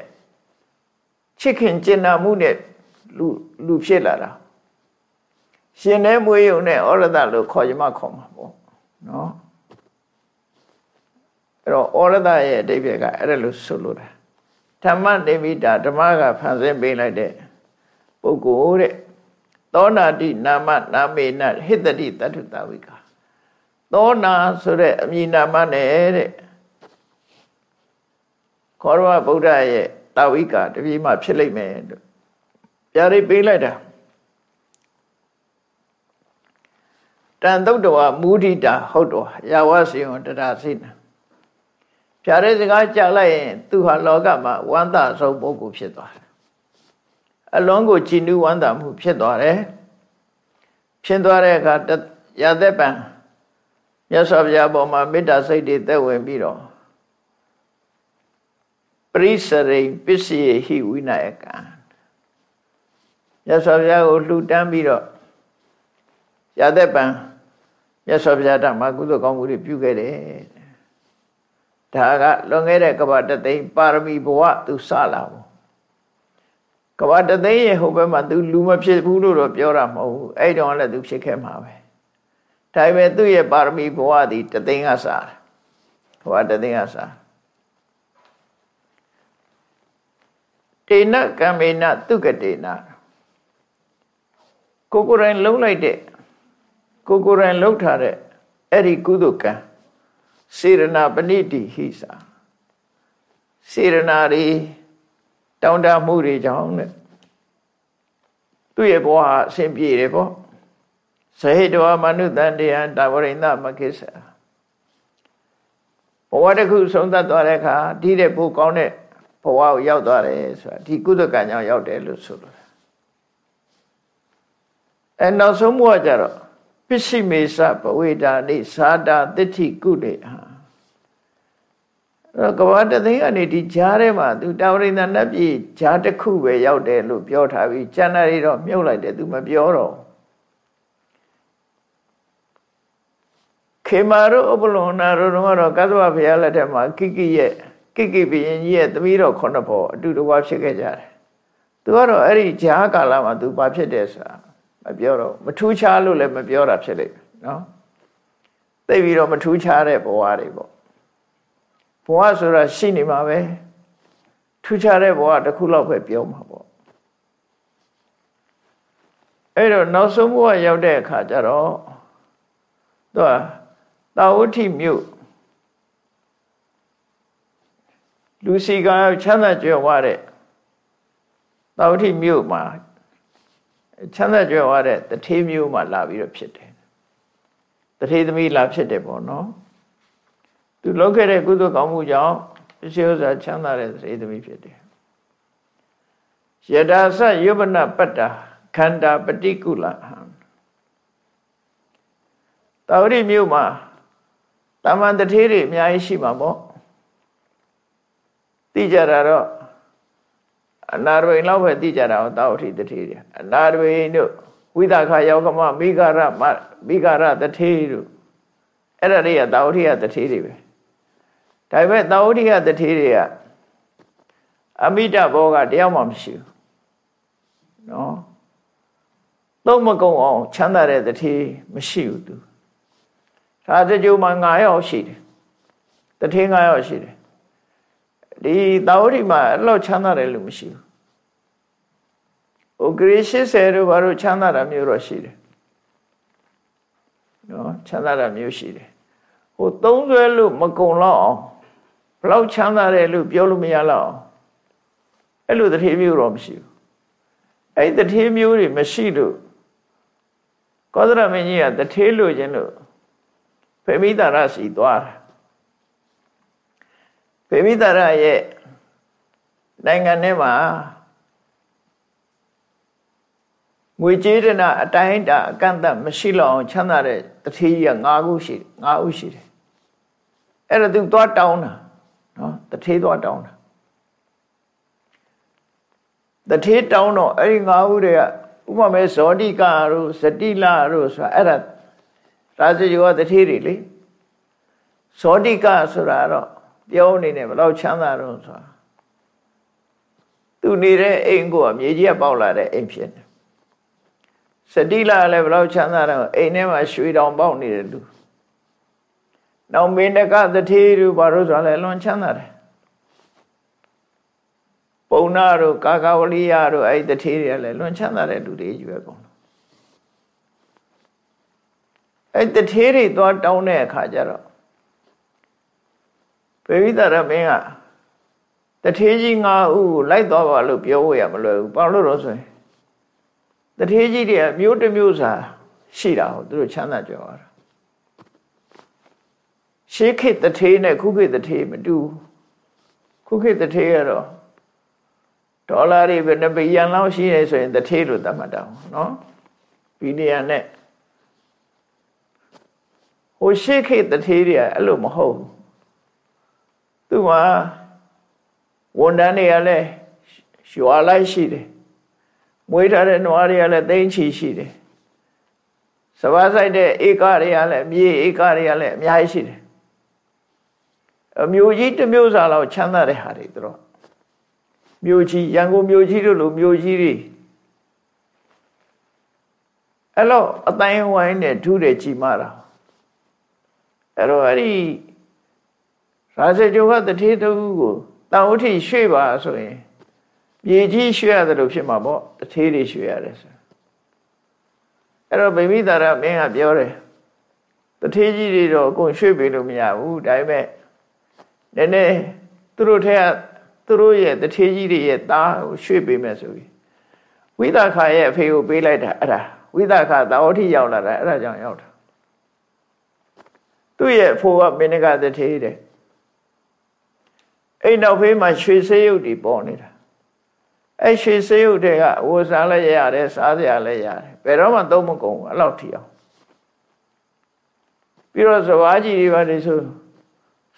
ချစ်ခင်ကျင်နာမှုနဲ့လူလူဖြစ်လာတာရှင်နဲ့မွေးယုံနဲ့ဩရဒလို့ခေါ်ရမှခေါ်မှာပေါ့နော်အဲ့တော့ဩရဒရဲ့အတိပ္ပယ်ကအဲ့ဒါလို့ဆိုလိုတာဓမ္မနေမိတာဓမ္မကဖန်ဆင်းပေးလိုက်တဲ့ပုဂ္ဂိုလ်တဲ့ သောနာတိနာမနာမေနဟိတတိတတုတဝိကာသောနာဆိုတဲ့အမည်နာမနဲ့တဲ့ခောရမဗုဒ္ဓရဲ့တာဝိကာတပြေးမှဖြစ်လိမ့်မယ်လို့ပြရိပေးလိုက်တာတန်တုတ်တော်မူဒိတာဟုတ်တော်ရာဝစီယံတရာစိနာဖြာတဲ့စကားကြားလိုက်ရင် သူဟာလောကမှာဝမ်းသာဆုံးပုဂ္ဂိုလ်ဖြစ်သွားတယ် အလွန်ကိုကြည်နူးဝမ်းသာမှုဖြစ်သွားတယ်ဖြစ်သွားတဲ့အခါရသက်ပံမြတ်စွာဘုရားပေါ်မှာမေတ္တာစိတ်တွေသက်ဝင်ပြီးတော့ပရိစရိပစ္စယေဟိဝိနာယကံမြတ်စွာဘုရားကိုလှူဒန်းပြီးတော့ရသက်ပံမြတ်စွာဘုရားဓမ္မကုသိုလ်ကောင်းမှုတွေပြုခဲ့တယ်ဒါကလွန်ခဲ့တဲ့ကဘာတသိန်းပါရမီဘဝသူစလာဘူး ကဘာတသိန်းရဲ့ဟိုဘက်မှာ तू လူမဖြစ်ဘူးလို့တော့ပြောတာမဟုတ်ဘူးအဲ့တော့လည်း तू ဖြစ်ခဲ့မှာပဲဒါပေမဲ့သူ့ရဲ့ပါရမီဘဝသည်တသိန်းကစားတယ်ကဘာတသိန်းကစားတေနကံမေနသူကတေနကိုကိုယ်တိုင်လုံးလိုက်တဲ့ကိုကိုယ်တိုင်လှုပ်ထားတဲ့အဲ့ဒီကုသကံစေရနာပဏိတိဟိစာစေရနာတွေ တောင်းတမှုတွေကြောင့်တဲ့သူ့ရဲ့ဘဝအဆင်ပြေတယ်ပေါ့ဇဟိတဝမနုတန်တရားတာဝရိန္ဒမကိစ္စဘဝတစ်ခုဆုံးသက်သွားတဲ့အခါဒီတဲ့ပိုကောင်းတဲ့ဘဝကိုရောက်သွားတယ်ဆိုတာဒီကုသကံကြောင့်ရောက်တယ်လို့ဆိုလိုတယ်အဲနောက်ဆုံးဘဝကျတော့ပစ္စည်းမေသဘဝေတာနိသာတာတတိကုတေဟာအဲ့ တော့ကဘာတသိန်းကနေဒီကြားထဲမှာသူတာဝရိန္ဒနတ်ပြည်ကြားတစ်ခုပဲရောက်တယ်လို့ပြောထားပြီးကျန်တာတွေတော့မြုပ်လိုက်တယ်သူမပြောတော့ခေမာတို့ဥပလုံနာတို့တော့ကသဗ္ဗဘုရားလက်ထက်မှာကိကိရဲ့ကိကိဘုရင်ကြီးရဲ့သမီးတော်ခုနှစ်ဖော်အတူတကွဖြစ်ခဲ့ကြတယ်သူကတော့အဲ့ဒီဂျားကာလမှာသူဘာဖြစ်တယ်ဆိုတာမပြောတော့မထူးခြားလို့လည်းမပြောတာဖြစ်လိမ့်မယ်နော်သိပြီးတော့မထူးခြားတဲ့ဘဝတွေပေါ့ ဘဝဆိုတာရှိနေမှာပဲထူးခြားတဲ့ဘဝတစ်ခုလောက်ပဲပြောမှာပေါ့အဲ့တော့နောက်ဆုံးဘဝရောက်တဲ့အခါကျတော့သူကတာဝတိမြို့လူစီကချမ်းသာကြွယ်ဝတဲ့တာဝတိမြို့မှာချမ်းသာကြွယ်ဝတဲ့တထေးမြို့မှာလာပြီးတော့ဖြစ်တယ်တထေးသမီးလာဖြစ်တယ်ပေါ့နော် သူလုပ်ခဲ့တဲ့ကုသိုလ်ကောင်းမှုကြောင့်ပစ္စည်းဥစ္စာချမ်းသာတဲ့သေသမီးဖြစ်တယ်ယတာသယုပနပတ္တာခန္ဓာပฏิကုလဟံတာဝတိမြို့မှာတာမန်တထေးတွေအများကြီးရှိမှာပေါ့သိကြတာတော့အနာရဝိလောက်ပဲသိကြတာဟောတာဝတိတထေးတွေအနာရဝိတို့ဝိသခယောကမမိဂရမမိဂရတထေးတို့အဲ့ဒါတွေကတာဝတိကတထေးတွေပဲ ဒါပေမဲ့သာဝတိကတထေးတွေကအမိတဘောကတယောက်မှမရှိဘူးနော်သုံးမကုံအောင်ချမ်းသာတဲ့တထေးမရှိဘူးသူဒါတကြိုမှာ9ယောက်ရှိတယ်တထေး9ယောက်ရှိတယ်ဒီသာဝတိမှာအဲ့လောက်ချမ်းသာတယ်လို့မရှိဘူးဟိုဂရေ80တို့ဘာလို့ချမ်းသာတာမျိုးတော့ရှိတယ်နော်ချမ်းသာတာမျိုးရှိတယ်ဟိုသုံးဆွဲလို့မကုံတော့အောင် ဘလောက်ချမ်းသာတယ်လို့ပြောလို့မရတော့အဲ့လိုတထေးမျိုးတော့မရှိဘူးအဲ့တထေးမျိုးတွေမရှိလို့ကောသရမင်းကြီးကတထေးလို့ခြင်းလို့ဖေမိတာရစီသွားတာဖေမိတာရရဲ့နိုင်ငံထဲမှာငွေကြေးတနာအတိုင်းတာအကန့်အသတ်မရှိလောက်အောင်ချမ်းသာတဲ့တထေးကြီးက၅ခုရှိ၅ဦးရှိတယ်အဲ့ဒါသူသွားတောင်းတာ နော်တထေးသွားတောင်းတာတထေးတောင်းတော့အဲ့ဒီငါးဦးတွေကဥပမာဇောတိကတို့ဇတိလတို့ဆိုတာအဲ့ဒါရာဇယောတထေးတွေလေဇောတိကဆိုတာတော့ပြောနေတယ်ဘယ်လောက်ချမ်းသာတော့ဆိုတာသူနေတဲ့အိမ်ကိုမြေကြီးကပေါက်လာတဲ့အိမ်ဖြစ်တယ်စတိလလည်းဘယ်လောက်ချမ်းသာတော့အိမ်ထဲမှာရွှေတောင်ပေါက်နေတဲ့လူ နောက်မေနကသတိတို့ဘာလို့ဆိုလဲလွန်ချမ်းသာတယ်ပုံနာတို့ကာကဝလိယတို့အဲ့ဒီတထေးတွေလည်းလွန်ချမ်းသာတဲ့လူတွေကြီးပဲကုန်အဲ့တထေးတွေသွားတောင်းတဲ့အခါကျတော့ပေဝိသရမင်းကတထေးကြီး၅ဦးကိုလိုက်သွားပါလို့ပြောရမလွယ်ဘူးဘာလို့တော့ဆိုရင်တထေးကြီးတွေမျိုးတစ်မျိုးစာရှိတာဟုတ်သူတို့ချမ်းသာကြွားတာ ရှေးခေတ်တထေးနဲ့ခုခေတ်တထေးမတူခုခေတ်တထေးကတော့ဒေါ်လာတွေပဲနှစ်ဘီယံလောက်ရှိနေဆိုရင်တထေးလို့သတ်မှတ်တာနော်ဘီလီယံနဲ့ဟိုရှေးခေတ်တထေးတွေကအဲ့လိုမဟုတ်ဘူးသူကဝန်တန်းတွေကလည်းရွာလိုက်ရှိတယ်မွေးထားတဲ့နွားတွေကလည်းသိန်းချီရှိတယ်စဘာဆိုင်တဲ့ဧကတွေကလည်းမြေဧကတွေကလည်းအများကြီးရှိတယ်အ မျိုးကြီးတစ်မျိုးစာလောက်ချမ်းသာတဲ့ဟာတွေတို့မြို့ကြီးရန်ကုန်မြို့ကြီးတို့လိုမြို့ကြီးတွေအဲ့လိုအတိုင်းဝိုင်းနဲ့ထူးတယ်ကြီးမာတာအဲ့တော့အဲ့ဒီရာဇဂျိုကတထေတူကိုတောင်ဥထိရွှေ့ပါဆိုရင်မြေကြီးရွှေ့ရတယ်လို့ဖြစ်မှာပေါ့တထေးတွေရွှေ့ရတယ်ဆိုအဲ့တော့ဗိမိတာရမင်းကပြောတယ်တထေးကြီးတွေတော့အကုန်ရွှေ့ပေးလို့မရဘူးဒါပေမဲ့ နည်းနည်းသူတို့ထက်ကသူတို့ရဲ့တထေးကြီးတွေရဲ့သားကိုရွှေ့ပေးမယ်ဆိုပြီးဝိသခာရဲ့အဖေကိုပေးလိုက်တာအဲ့ဒါဝိသခာတာဝတိရောက်လာတာအဲ့ဒါကြောင့်ရောက်တာသူ့ရဲ့အဖိုးကမင်းကတထေးတဲ့အဲ့နောက်ဖေးမှာရွှေဆေးရုပ်တွေပေါ်နေတာအဲ့ရွှေဆေးရုပ်တွေကဝစားလည်းရတယ်စားစရာလည်းရတယ်ဘယ်တော့မှသုံးမကုန်ဘူးအဲ့လောက်ထီအောင်ပြီးတော့ဇဝါကြီးတွေပါလေဆို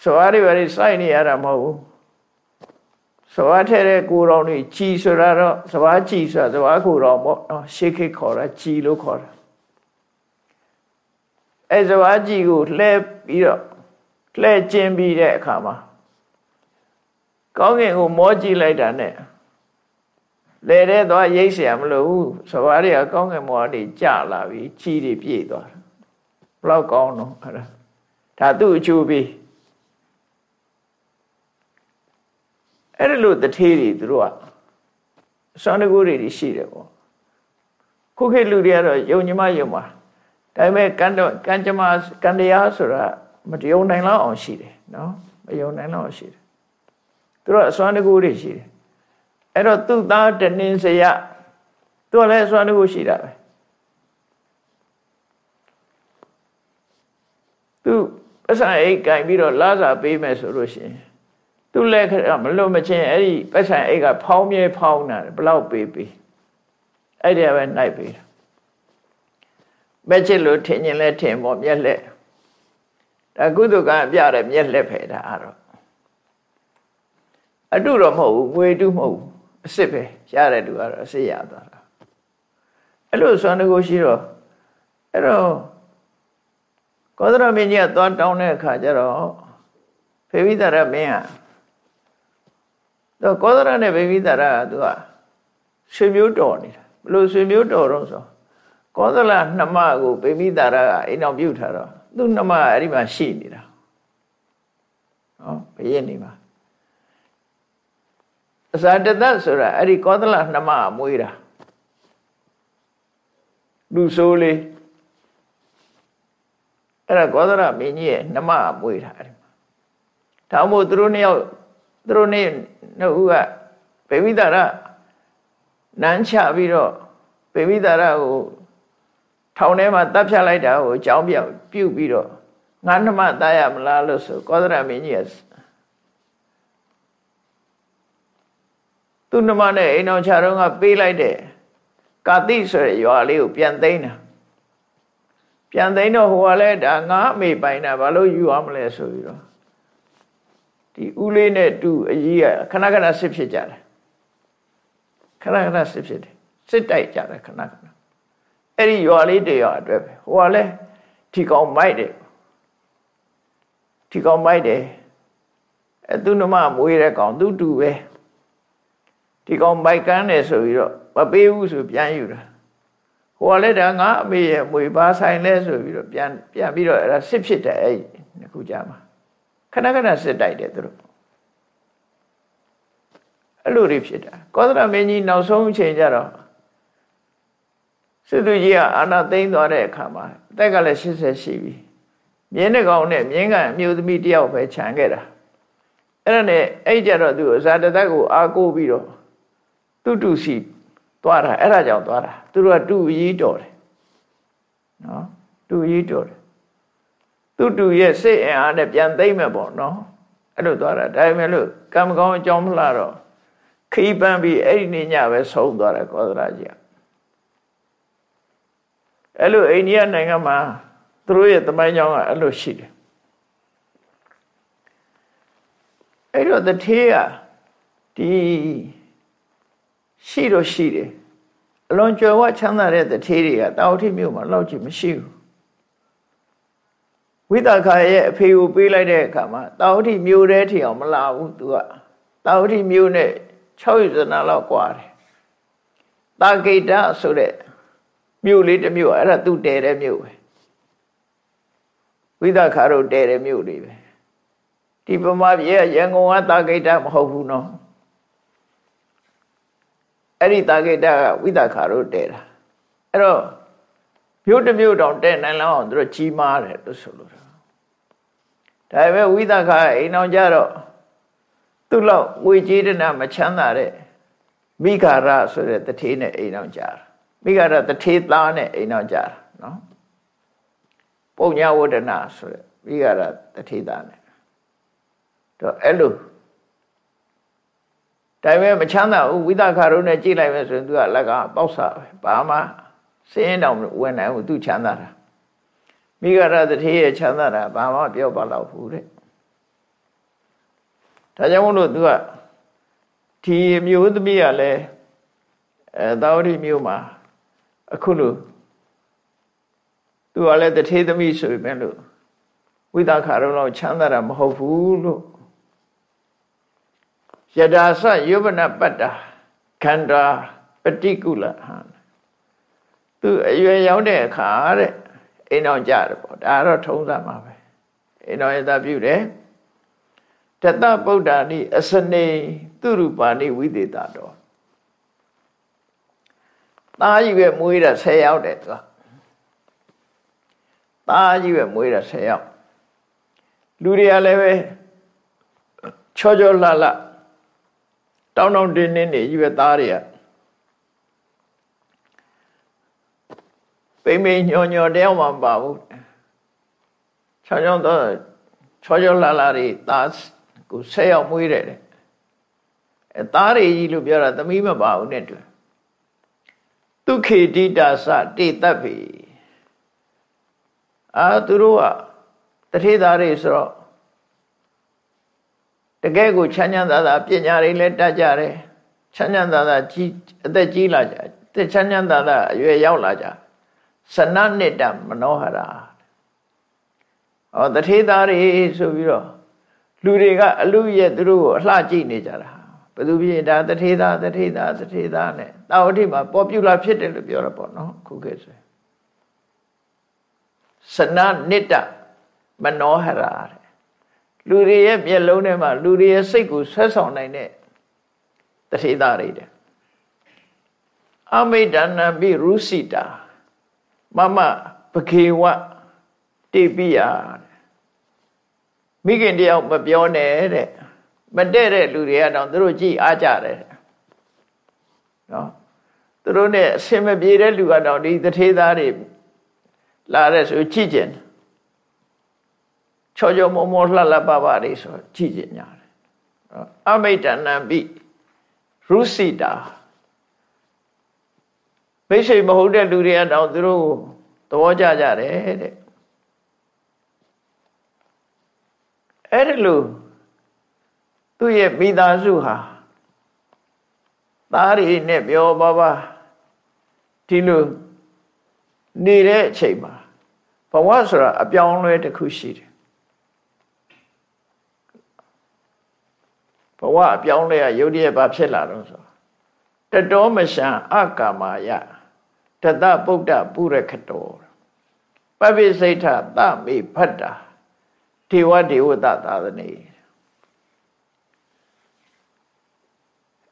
ဇဝါတွေပါလေစိုက်နေရတာမဟုတ်ဘူးဇဝါထဲတဲ့ကိုတော်တွေကြည်ဆိုတာတော့ဇဝါကြည်ဆိုတာဇဝါကိုတော်ပေါ့နော်ရှေးခေတ်ခေါ်တာကြည်လို့ခေါ်တာအဲဇဝါကြည်ကိုလှဲပြီးတော့လှဲကျင်းပြီးတဲ့အခါမှာကောင်းကင်ကိုမောကြည့်လိုက်တာနဲ့လေတဲ့သွားရိတ်เสียမလို့ဘူးဇဝါတွေကကောင်းကင်မောတွေကြလာပြီကြည်တွေပြည့်သွားတယ်ဘလောက်ကောင်းတော့အဲ့ဒါဒါသူ့အကျိုးပေး အဲ့ဒါလို့တထေးတွေသူတို့ကစောင်းတကူတွေရှိတယ်ပေါ့ခုခေတ်လူတွေကတော့ယုံညီမယုံပါဒါပေမဲ့ကံတော့ကံကြမ္မာကံတရားဆိုတာမတယုံနိုင်လောက်အောင်ရှိတယ်နော်မယုံနိုင်လောက်အောင်ရှိတယ်သူတို့အစွမ်းတကူတွေရှိတယ်အဲ့တော့သူ့သားတနင်္စရသူကလည်းအစွမ်းတကူရှိတာပဲသူပစံအိတ်ကင်ပြီးတော့လာစာပေးမယ်ဆိုလို့ရှိရင် သူလက်ခမလို့မချင်းအဲ့ဒီပစံအိတ်ကဖောင်းမြဲဖောင်းတာဘလောက်ပေးပေးအဲ့ဒီပဲနိုင်ပေးတာမဲ့ချစ်လို့ထင်ရင်လဲထင်ပေါ့မျက်လက်ဒါကုသကပြတယ်မျက်လက်ဖယ်တာအဲ့တော့အတုတော့မဟုတ်ဘူးငွေတုမဟုတ်ဘူးအစ်စ်ပဲရတဲ့သူကတော့အစ်စ်ရသွားတာအဲ့လိုစွမ်းတကိုရှိတော့အဲ့တော့ကောသရမင်းကြီးကသွားတောင်းတဲ့အခါကျတော့ဖေဝိသရမင်းက တော့ကောသရနဲ့ဖေဝိသရကသူကဆွေမျိုးတော်နေတာဘလို့ဆွေမျိုးတော်တော့ဆိုကောသလနှမကိုဖေဝိသရကအိမ်အောင်ပြုတ်ထားတော့သူ့နှမအဲ့ဒီမှာရှိနေတာဟောဘယင်းနေမှာအစာတသက်ဆိုတာအဲ့ဒီကောသလနှမအမွေးတာလူဆိုးလေးအဲ့ဒါကောသရမင်းကြီးရဲ့နှမအမွေးတာအဲ့ဒီမှာဒါမို့သူတို့နှစ်ယောက် သူတို့နှစ်နှစ်ဦးကဗေမိတာရနန်းချပြီးတော့ဗေမိတာရကိုထောင်ထဲမှာတပ်ဖြတ်လိုက်တာကိုအကြောင်းပြပြုတ်ပြီးတော့ငါနှမသားရမလားလို့ဆိုကောသရမင်းကြီးကသူ့နှမနဲ့အိမ်တော်ခြားတော့ကပေးလိုက်တဲ့ကာတိဆိုတဲ့ရွာလေးကိုပြန်သိမ်းတာပြန်သိမ်းတော့ဟိုကလည်းဒါငါအမေပိုင်တာဘာလို့ယူရမလဲဆိုပြီးတော့ ဒီဦးလေးနဲ့တူအကြီးကခဏခဏစစ်ဖြစ်ကြတယ်ခဏခဏစစ်ဖြစ်တယ်စစ်တိုက်ကြတယ်ခဏခဏအဲ့ဒီရွာလေးတရွာအတွက်ပဲဟိုကလည်းထီကောင်မိုက်တယ်ထီကောင်မိုက်တယ်အဲသူနှမမွေးတဲ့ကောင်သူတူပဲဒီကောင်မိုက်ကန်းတယ်ဆိုပြီးတော့မပေးဘူးဆိုပြန်ယူတာဟိုကလည်းဒါငါအမေရဲ့မွေပါဆိုင်လဲဆိုပြီးတော့ပြန်ပြန်ပြီးတော့အဲ့ဒါစစ်ဖြစ်တယ်အဲ့ဒီခုကြာမှာ ခဏခဏစစ်တိုက်တယ်သူတို့အဲ့လိုတွေဖြစ်တာကောသရမင်းကြီးနောက်ဆုံးအချိန်ကျတော့စစ်သူကြီးကအာနာသိမ်းသွားတဲ့အခါမှာအသက်ကလည်း80ရှိပြီမြင်းတဲ့ကောင်နဲ့မြင်းကန်မြို့သမီးတယောက်ပဲခြံခဲ့တာအဲ့ဒါနဲ့အဲ့ကြတော့သူဇာတသက်ကိုအားကိုးပြီးတော့တုတုစီသွားတာအဲ့ဒါကြောင့်သွားတာသူတို့ကတူကြီးတော်တယ်နော်တူကြီးတော်တယ် သူတူရဲ့စိတ်အင်အားနဲ့ပြန်သိမ့်မယ်ပေါ့နော်အဲ့လိုသွားတာဒါပေမဲ့လို့ကံမကောင်းအကြောင်းမလားတော့ခီးပန်းပြီးအဲ့ဒီနေ့ညပဲဆုံးသွားတယ်ကောသရာကြီးကအဲ့လိုအိန္ဒိယနိုင်ငံမှာသူတို့ရဲ့တမိုင်းကြောင်းကအဲ့လိုရှိတယ်အဲ့တော့တထေးကဒီရှိတော့ရှိတယ်အလွန်ကြွယ်ဝချမ်းသာတဲ့တထေးတွေကတာဝတိမြို့မှာလောက်ချင်မရှိဘူး ဝိသခာရဲ့အဖေကိုပေးလိုက်တဲ့အခါမှာတာဝတိမြို့ထဲထီအောင်မလာဘူးသူကတာဝတိမြို့နဲ့ 6ယူဇနာလောက်กว่าတယ်တာဂိတဆိုတဲ့မြို့လေးတစ်မြို့အဲ့ဒါသူတဲတဲ့မြို့ပဲဝိသခါတို့တဲတဲ့မြို့တွေပဲဒီပမာပြေရန်ကုန်ကတာဂိတမဟုတ်ဘူးနော်အဲ့ဒီတာဂိတကဝိသခါတို့တဲတာအဲ့တော့ မြို့တစ်မြို့တောင်တဲနိုင်လောက်အောင်သူတို့ကြီးမားတယ်လို့ဆိုလို့ဒါပေမဲ့ဝိသခါအိမ်အောင်ကြတော့သူ့လောက်ဝေကြီးတနာမချမ်းသာတဲ့မိဂါရဆိုတဲ့တထေးနဲ့အိမ်အောင်ကြတာမိဂါရတထေးသားနဲ့အိမ်အောင်ကြတာနော်ပုံညာဝဒနာဆိုတဲ့မိဂါရတထေးသားနဲ့တော့အဲ့လိုဒါပေမဲ့မချမ်းသာဘူးဝိသခါရုံးနဲ့ကြည့်လိုက်မယ်ဆိုရင်သူကလက်ကပေါက်စားပဲဘာမှ စင်းရင်တော့ဝင်နိုင်ဘူးသူချမ်းသာတာမိဂရတတိရဲ့ချမ်းသာတာဘာမှပြောပါတော့ဘူးတဲ့ဒါကြောင့်မို့လို့သူကဒီမျိုးသမီးကလည်းအဲသာဝတိမျိုးမှာအခုလို့သူကလည်းတထေးသမီးဆိုပေမဲ့လို့ဝိသခါရုံးတော့ချမ်းသာတာမဟုတ်ဘူးလို့ယဒါစယုဗနပတ္တာခန္ဓာပฏิကုလဟံ သူအရွယ်ရောက်တဲ့အခါတဲ့အိမ်အောင်ကြတယ်ပေါ့ဒါတော့ထုံးစံပါပဲအိမ်တော်ရသပြုတယ်တတဗုဒ္ဓနိအစနေသူရူပါဏိဝိသေတာတော်သားကြီးပဲမွေးတာ10ယောက်တဲ့သူကသားကြီးပဲမွေးတာ10ယောက်လူတွေကလည်းပဲချောချောလှလှတောင်းတောင်းတင်းတင်းနေကြီးပဲသားတွေက ပိမ့်ပိမ့်ညောညောတယောက်မှမပါဘူးချောချောတော့ချောချောလှလှတွေသားကိုဆက်ရောက်မွေးတယ်တဲ့အဲသားတွေကြီးလို့ပြောတာသမီးမပါဘူးနဲ့တူဒုခေတိတာစတေတပ်ပြီအာသူတို့ကတထေသားတွေဆိုတော့တကယ်ကိုချမ်းချမ်းသာသာပညာတွေလည်းတတ်ကြတယ်ချမ်းချမ်းသာသာကြီးအသက်ကြီးလာကြတဲ့ချမ်းချမ်းသာသာအရွယ်ရောက်လာကြ စနနိတ္တမနောဟရာဟောတထေသားတွေဆိုပြီးတော့လူတွေကအလူရဲ့သူတို့ကိုအလှကြည့်နေကြတာဘယ်သူဖြစ်ဒါတထေသားတထေသားတထေသားနဲ့တာဝတိမှာပေါ်ပြူလာဖြစ်တယ်လို့ပြောရပေါ့နော်ခုခေတ်ဆိုစနနိတ္တမနောဟရာတဲ့လူတွေရဲ့မျက်လုံးထဲမှာလူတွေရဲ့စိတ်ကိုဆွဲဆောင်နိုင်တဲ့တထေသားတွေတဲ့အမိတဏံပိရုစိတာ မမပခေဝတိပိယမိခင်တယောက်မပြောနဲ့တဲ့မတဲ့တဲ့လူတွေကတော့သူတို့ကြည်အားကြတယ်နော်သူတို့ ਨੇ အစင်မပြေတဲ့လူကတော့ဒီတထေသားတွေလာတဲ့ဆိုကြည့်ကျင်ချောချောမောမောလှလှပပတွေဆိုကြည့်ကျင်ညာတယ်အမိတဏံပိရုစိတာ မိတ်ဆွေမဟုတ်တဲ့လူတွေကတော့သူတို့သဘောကျကြတယ်တဲ့အဲ့ဒီလိုသူ့ရဲ့မိသားစုဟာသားရီနဲ့ပြောပါပါဒီလိုနေတဲ့အချိန်မှာဘဝဆိုတာအပြောင်းလဲတစ်ခုရှိတယ်ဘဝအပြောင်းလဲရယုတ်တည်းဘာဖြစ်လာတော့ဆိုတတောမရှံအကာမာယ တတပုဒ္ဒပုရခတောပပိစိတ်ထသမေဖတ္တာဒေဝဒေဝတသာသနေ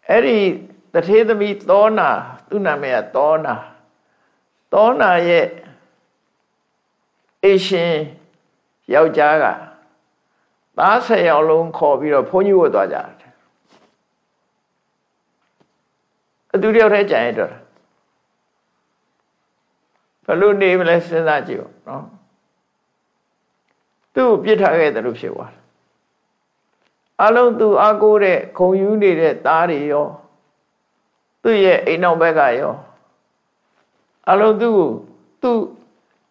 အဲ့ဒီတထေသမီးသောနာသူ့နာမည်ကသောနာသောနာရဲ့အရှင်ယောက်ျားကသားဆယ်ယောက်လုံးခေါ်ပြီးတော့ဘုန်းကြီးဝတ်သွားကြတယ်အတူတယောက်တည်းကြံရတော့ ဘလို့နေမလဲစဉ်းစားကြည့်ဦးနော်သူ့ကိုပြစ်ထားခဲ့တယ်လို့ဖြစ်သွားတယ်အလုံးသူအားကိုးတဲ့ခုံယူနေတဲ့သားတွေရောသူ့ရဲ့အိမ်နောက်ဘက်ကရောအလုံးသူ့ကိုသူ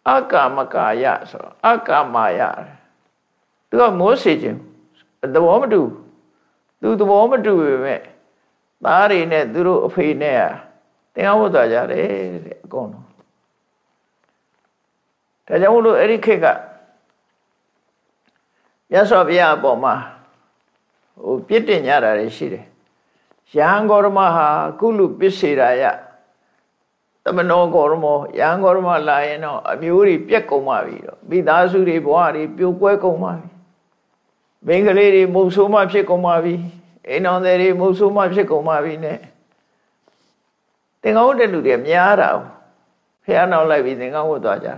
အကာမကာယဆိုတော့အကာမာယသူကမိုးစေခြင်းသဘောမတူသူသဘောမတူပဲမဲ့သားတွေနဲ့သူတို့အဖေနဲ့တင်အောင်ဝတ်သွားကြတယ်တဲ့အကုန်လုံး ဒါကြောင့်မို့လို့အဲ့ဒီခေတ်ကမြတ်စွာဘုရားအပေါ်မှာဟိုပြစ်တင်ကြတာတွေရှိတယ်ယဟန်ဂေါရမဟာကုလူပစ္စေရာယသမနောဂေါရမောယဟန်ဂေါရမလာရင်တော့အမျိုးတွေပြက်ကုန်ပါပြီတော့မိသားစုတွေဘဝတွေပြိုကွဲကုန်ပါပြီမင်းကလေးတွေမုံဆိုးမှဖြစ်ကုန်ပါပြီအိမ်တော်တွေမုံဆိုးမှဖြစ်ကုန်ပါပြီ ਨੇ သင်္ကန်းဝတ်တဲ့လူတွေများတာဖះနောက်လိုက်ပြီးသင်္ကန်းဝတ်သွားကြတာ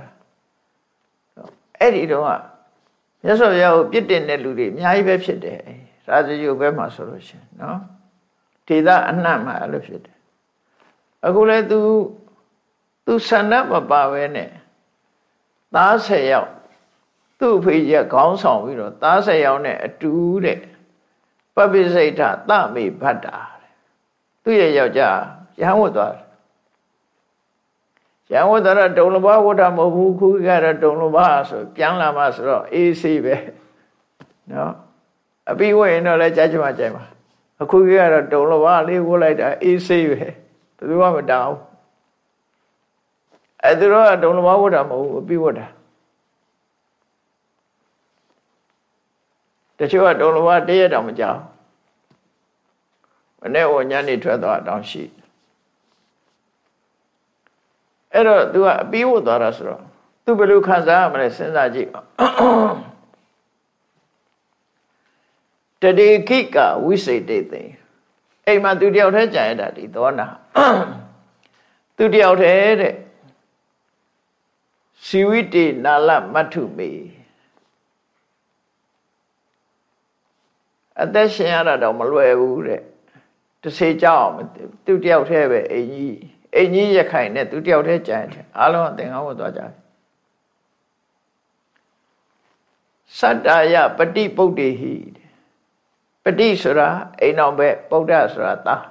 အဲ့ဒီတော့မြတ်စွာဘုရားကိုပြစ်တင်တဲ့လူတွေအများကြီးပဲဖြစ်တယ်ရာဇယုဘက်မှာဆိုလို့ရှိရင်နော်ဒေသအနှံ့မှာအဲ့လိုဖြစ်တယ်အခုလဲ तू तू ဆန္ဒမပါပဲနဲ့သားဆယ်ယောက်သူ့အဖေကြီးခေါင်းဆောင်ပြီးတော့သားဆယ်ယောက်နဲ့အတူတဲ့ပပိစိတ်ထသမေဘတ်တာတဲ့သူ့ရဲ့ယောက်ျားရဟန်းဝတ်သွားတယ် ရဟန်းဝတ်သွားတော့ဒုံလဘဝတ်တာမဟုတ်ဘူးခုကတော့ဒုံလဘဆိုပြန်လာမှဆိုတော့အေးဆေးပဲနော်အပြီးဝတ်ရင်တော့လည်းကြာချင်မှကြာမှာအခုကတော့ဒုံလဘလေးဝတ်လိုက်တာအေးဆေးပဲဘယ်သူမှမတောင်းအဲသူတို့ကဒုံလဘဝတ်တာမဟုတ်ဘူးအပြီးဝတ်တာတချို့ကဒုံလဘတရက်တောင်မကြောက်မနေ့ကညနေထွက်သွားတောင်ရှိ အဲ့တော့ तू ကအပြီးဝတ်သွားတာဆိုတော့ तू ဘယ်လိုခံစားရမလဲစဉ်းစားကြည့်တတိခိကဝိစိတ်တေသိအိမ်မှာ तू တယောက်တည်းကြာရတာဒီသောနာ तू တယောက်တည်းတဲ့စီဝိတေနာလမတ္ထုမေအသက်ရှင်ရတာတော့မလွယ်ဘူးတဲ့တစေကြောက်အောင်သူတယောက်တည်းပဲအိမ်ကြီး အိမ်ကြီးရခိုင်နဲ့သူတယောက်တည်းကြံတယ်အားလုံးအသင်္ကန်းဝတ်သွားကြတယ်စတ္တယပฏิပုတ်တေဟိပฏิဆိုတာအိမ်အောင်ပဲပုဒ္ဒဆိုတာသား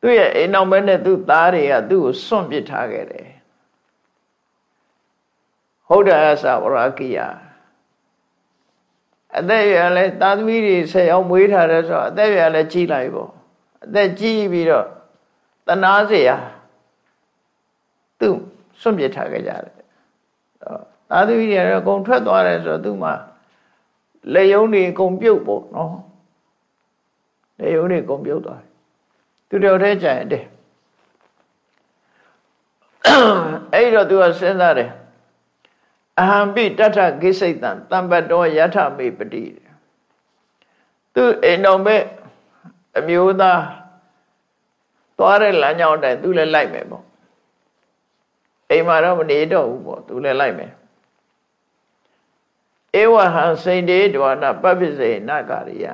သူ့ရဲ့အိမ်အောင်ပဲနဲ့သူ့သားတွေကသူ့ကိုစွန့်ပစ်ထားခဲ့တယ်ဟုတ်တယ်အစဝရကိယအသက်ရလဲသာသမီတွေဆက်အောင်မွေးထားတယ်ဆိုတော့အသက်ရလဲကြီးလိုက်ပေါ့အသက်ကြီးပြီးတော့ တနာเสียသူစွန့်ပစ်ထားကြကြတယ်သာသမီတွေကတော့အကုန်ထွက်သွားတယ်ဆိုတော့သူမှလက်ယုံတွေအကုန်ပြုတ်ပေါ့နော်လက်ယုံတွေအကုန်ပြုတ်သွားတယ်သူတော်ထဲကြရင်တဲ့အဲ့တော့သူကစဉ်းစားတယ်အဟံပိတထကိစိတ်တံတံပတ္တောယထမေပတိသူအိမ်တော်မဲ့အမျိုးသား သွားတဲ့လမ်းကြောင်းတိုင်းသူလည်းလိုက်မယ်ပေါ့အိမ်မှာတော့မနေတော့ဘူးပေါ့သူလည်းလိုက်မယ်ဧဝဟံစိန်တေဒဝနာပပ္ပစေနကာရိယ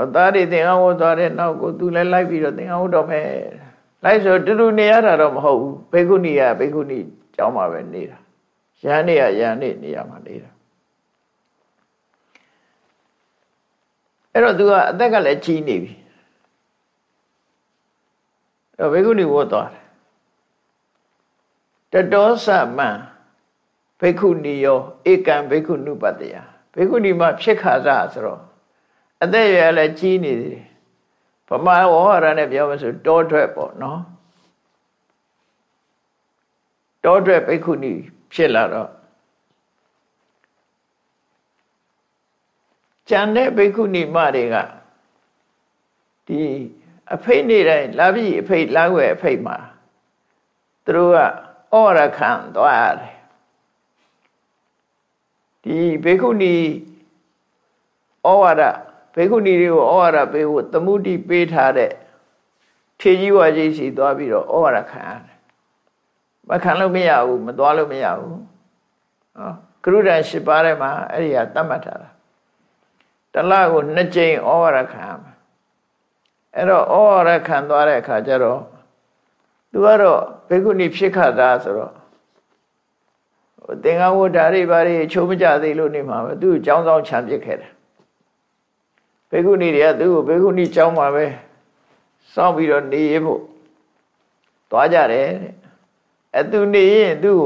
အသားတွေသင်္ကန်းဝတ်သွားတဲ့နောက်ကိုသူလည်းလိုက်ပြီးတော့သင်္ကန်းဝတ်တော့မယ်လိုက်ဆိုတူတူနေရတာတော့မဟုတ်ဘူးဘေကုဏီကဘေကုဏီကျောင်းမှာပဲနေတာရန်နေရရန်နေနေရမှာနေတာအဲ့တော့သူကအသက်ကလည်းကြီးနေပြီ အဲ့ဘေကုဏီဝတ်သွားတယ်တတောသမံဘေကုဏီယောဧကံဘေကုဏုပတ္တယဘေကုဏီမှာဖြစ်ခါစားဆိုတော့အသက်ရွယ်လည်းကြီးနေသေးတယ်ဗမာဝဟရနဲ့ပြောမဆိုတောထွက်ပေါ့နော်တောထွက်ဘိက္ခုနီဖြစ်လာတော့ကျန်တဲ့ဘိက္ခုနီမတွေကဒီ အဖိတ်နေတိုင်းလာပြီအဖိတ်လာွယ်အဖိတ်မှာသူတို့ကဩရခံသွားရတယ်ဒီဘိက္ခုနီဩဝါဒဘိက္ခုနီတွေကိုဩဝါဒပေးဖို့သမုဒိပေးထားတဲ့ထေကြီးဝါကြီးစီသွားပြီးတော့ဩဝါဒခံရတယ်မခံလို့မရဘူးမသွားလို့မရဘူးဟောကရုဒန်၈ပါးထဲမှာအဲ့ဒီဟာတတ်မှတ်ထားတာတလကိုနှစ်ကြိမ်ဩဝါဒခံရမှာ အဲ့တော့ဩဝါဒခံသွားတဲ့အခါကျတော့သူကတော့ဘေကုဏီဖြစ်ခါတာဆိုတော့ဟိုသင်္ကဝတ္တာတွေဘာတွေချိုးမကြသေးလို့နေမှာပဲသူ့ကိုကြောင်းဆောင်ခြံပစ်ခဲ့တယ်ဘေကုဏီတွေကသူ့ကိုဘေကုဏီကြောင်းမှာပဲစောင့်ပြီးတော့နေရဖို့သွားကြတယ်တဲ့အသူနေရင်သူ့